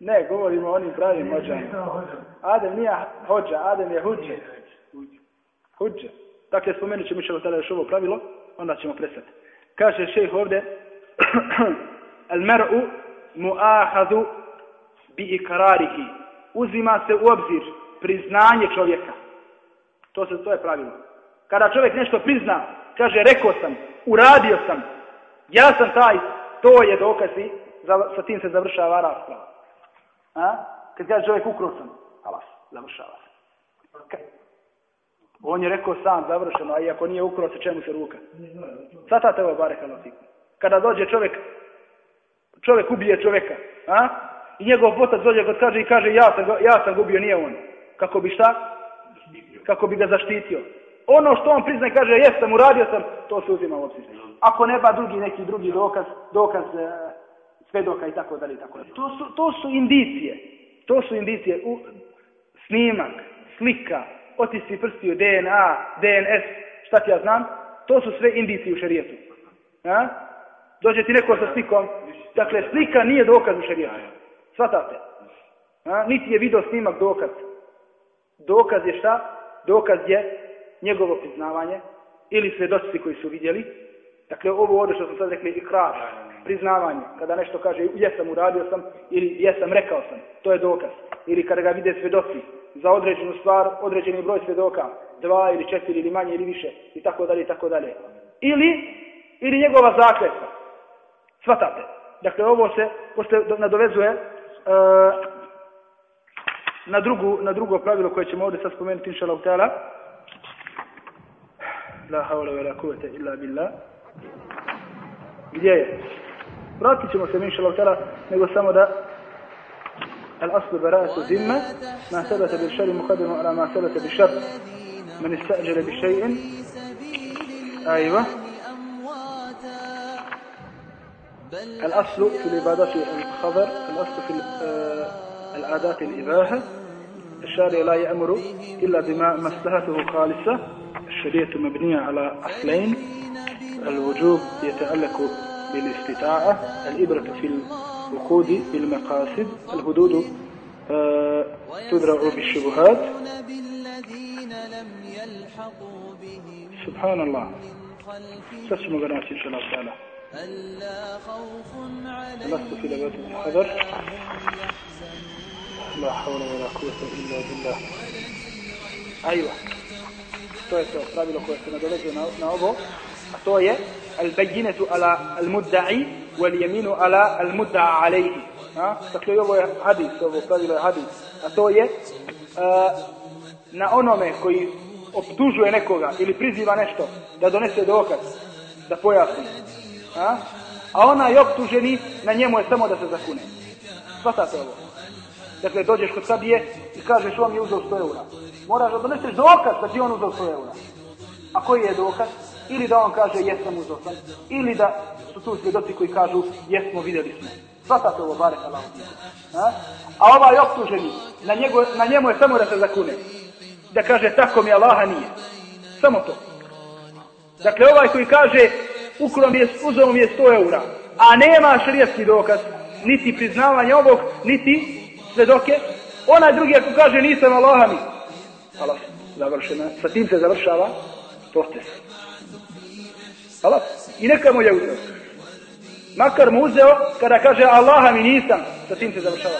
Ne, govorimo o onim pravim hođama. Adem nije hođa, Adem je huđe. Huđe. Dakle, spomenut ćemo ćemo tada još ovo pravilo, onda ćemo prestati. Kaže šejh ovdje, [CLEARS THROAT] al mar'u mu'ahadu bi ikrarihi. Uzima se u obzir priznanje čovjeka. To se to je pravilo. Kada čovjek nešto prizna, kaže rekao sam, uradio sam, ja sam taj, to je dokaz i sa tim se završava rasprava. A? Kad kaže čovjek ukro sam, alas, završava se. On je rekao sam završeno, a i ako nije ukro se čemu se ruka. Svatate ovo bare Kada dođe čovjek, čovjek ubije čovjeka, a? I njegov potac dođe kod kaže i kaže ja sam, ja sam gubio, nije on. Kako bi šta? Kako bi ga zaštitio. Ono što on priznaje kaže jesam, uradio sam, to se uzima u obzir. Ako neba drugi neki drugi dokaz, dokaz e, svedoka i tako dalje i tako dalje. To su, to su indicije. To su indicije. U, snimak, slika, otisci prstiju, DNA, DNS, šta ti ja znam, to su sve indicije u šerijetu. A? Dođe ti neko sa slikom, dakle slika nije dokaz u šerijetu. Svatate? A? Niti je video snimak dokaz. Dokaz je šta? Dokaz je njegovo priznavanje ili svjedoci koji su vidjeli. Dakle, ovo ovdje što smo sad rekli ikrar, priznavanje. Kada nešto kaže jesam uradio sam ili jesam rekao sam. To je dokaz. Ili kada ga vide svjedoci za određenu stvar, određeni broj svjedoka, dva ili četiri ili manje ili više i tako dalje i tako dalje. Ili, ili njegova zakletva. Svatate. Dakle, ovo se posle nadovezuje e, na, drugu, na drugo pravilo koje ćemo ovdje sad spomenuti, inša Allah, ta'ala. La haula wa la illa billah. Gdje je? Vratit ćemo se, inša Allah, nego samo da الأصل براءة الذمة ما ثبت بالشر مقدم على ما ثبت بالشر من استأجل بشيء أيوة الأصل في العبادات الخبر الأصل في العادات الإباحة الشارع لا يأمر إلا بما مصلحته خالصة الشريعة مبنية على أصلين الوجوب يتعلق بالاستطاعة الإبرة في الوقود بالمقاصد الهدود آه تدرع بالشبهات. سبحان الله. تسمى بنات إن شاء الله تعالى. لست في لبات الحذر لا حول ولا قوة إلا بالله. أيوة. to je to pravilo koje se nadovezuje na, na ovo, a to je ala al-mudda'i wal yaminu ala al-mudda'a alayhi. A? Dakle, ovo je hadis, ovo pravilo je hadis. A to je a, na onome koji optužuje nekoga ili priziva nešto da donese dokaz, da pojasni. A, a onaj optuženi, na njemu je samo da se zakune. Svatate ovo. Dakle, dođeš kod sabije i kažeš on je uzeo 100 eura. Moraš da doneseš dokaz da ti on uzeo 100 eura. A koji je dokaz? Ili da on kaže jesam uzeo sam. Ili da su tu svjedoci koji kažu jesmo vidjeli smo. Svatate ovo bare. A? a ovaj optuženi, na, njegu, na njemu je samo da se zakune. Da kaže tako mi Allaha nije. Samo to. Dakle, ovaj koji kaže ukro je, uzeo mi je 100 eura, a nema šarijetski dokaz, niti priznavanje ovog, niti svedoke, onaj drugi ako kaže nisam Allaha mi. Završena. Sa tim se završava proces. Allah, i neka mu je uzeo. Makar mu uzeo kada kaže Allaha mi nisam, sa tim se završava.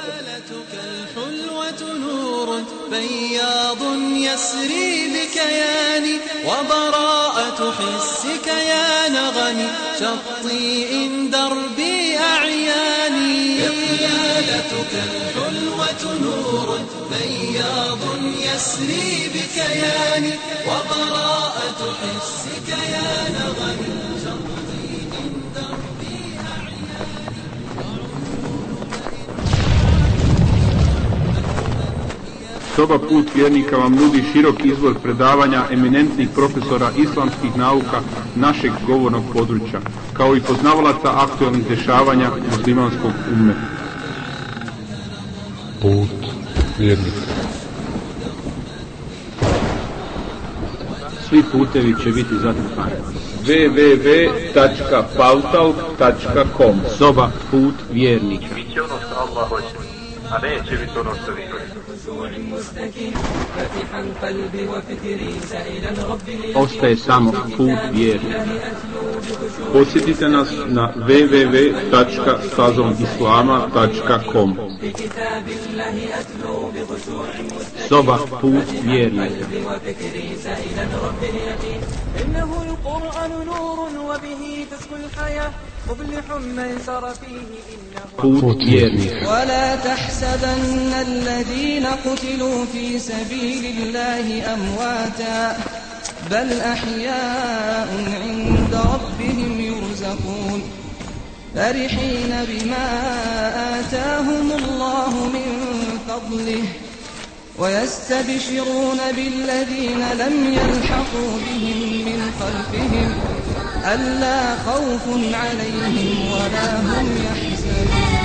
بياض يسري بكياني وبراءة حسك يا نغني شطي إن دربي أعياني قيادتك الحلوة نور بياض يسري بكياني وبراءة حسك يا Soba Put vjernika vam nudi širok izbor predavanja eminentnih profesora islamskih nauka našeg govornog područja, kao i poznavalaca aktualnih dešavanja muslimanskog ummeta. Put vjernika. Svi putevi će biti zatrpani. www.pautalk.com Soba Put vjernika. Biće ono što Allah hoće, a neće biti ono što vi hoćete. Ostaje samo put vjernika. Posjetite nas na www.stazomislama.com Soba Put vjernika. إنه القرآن نور وبه تسكو الحياة مفلح من فيه إنه. ولا تحسبن الذين قتلوا في سبيل الله أمواتا بل أحياء عند ربهم يرزقون. فرحين بما آتاهم الله من فضله ويستبشرون بالذين لم يلحقوا بهم من خلفهم. ألا خوف عليهم ولا هم يحزنون.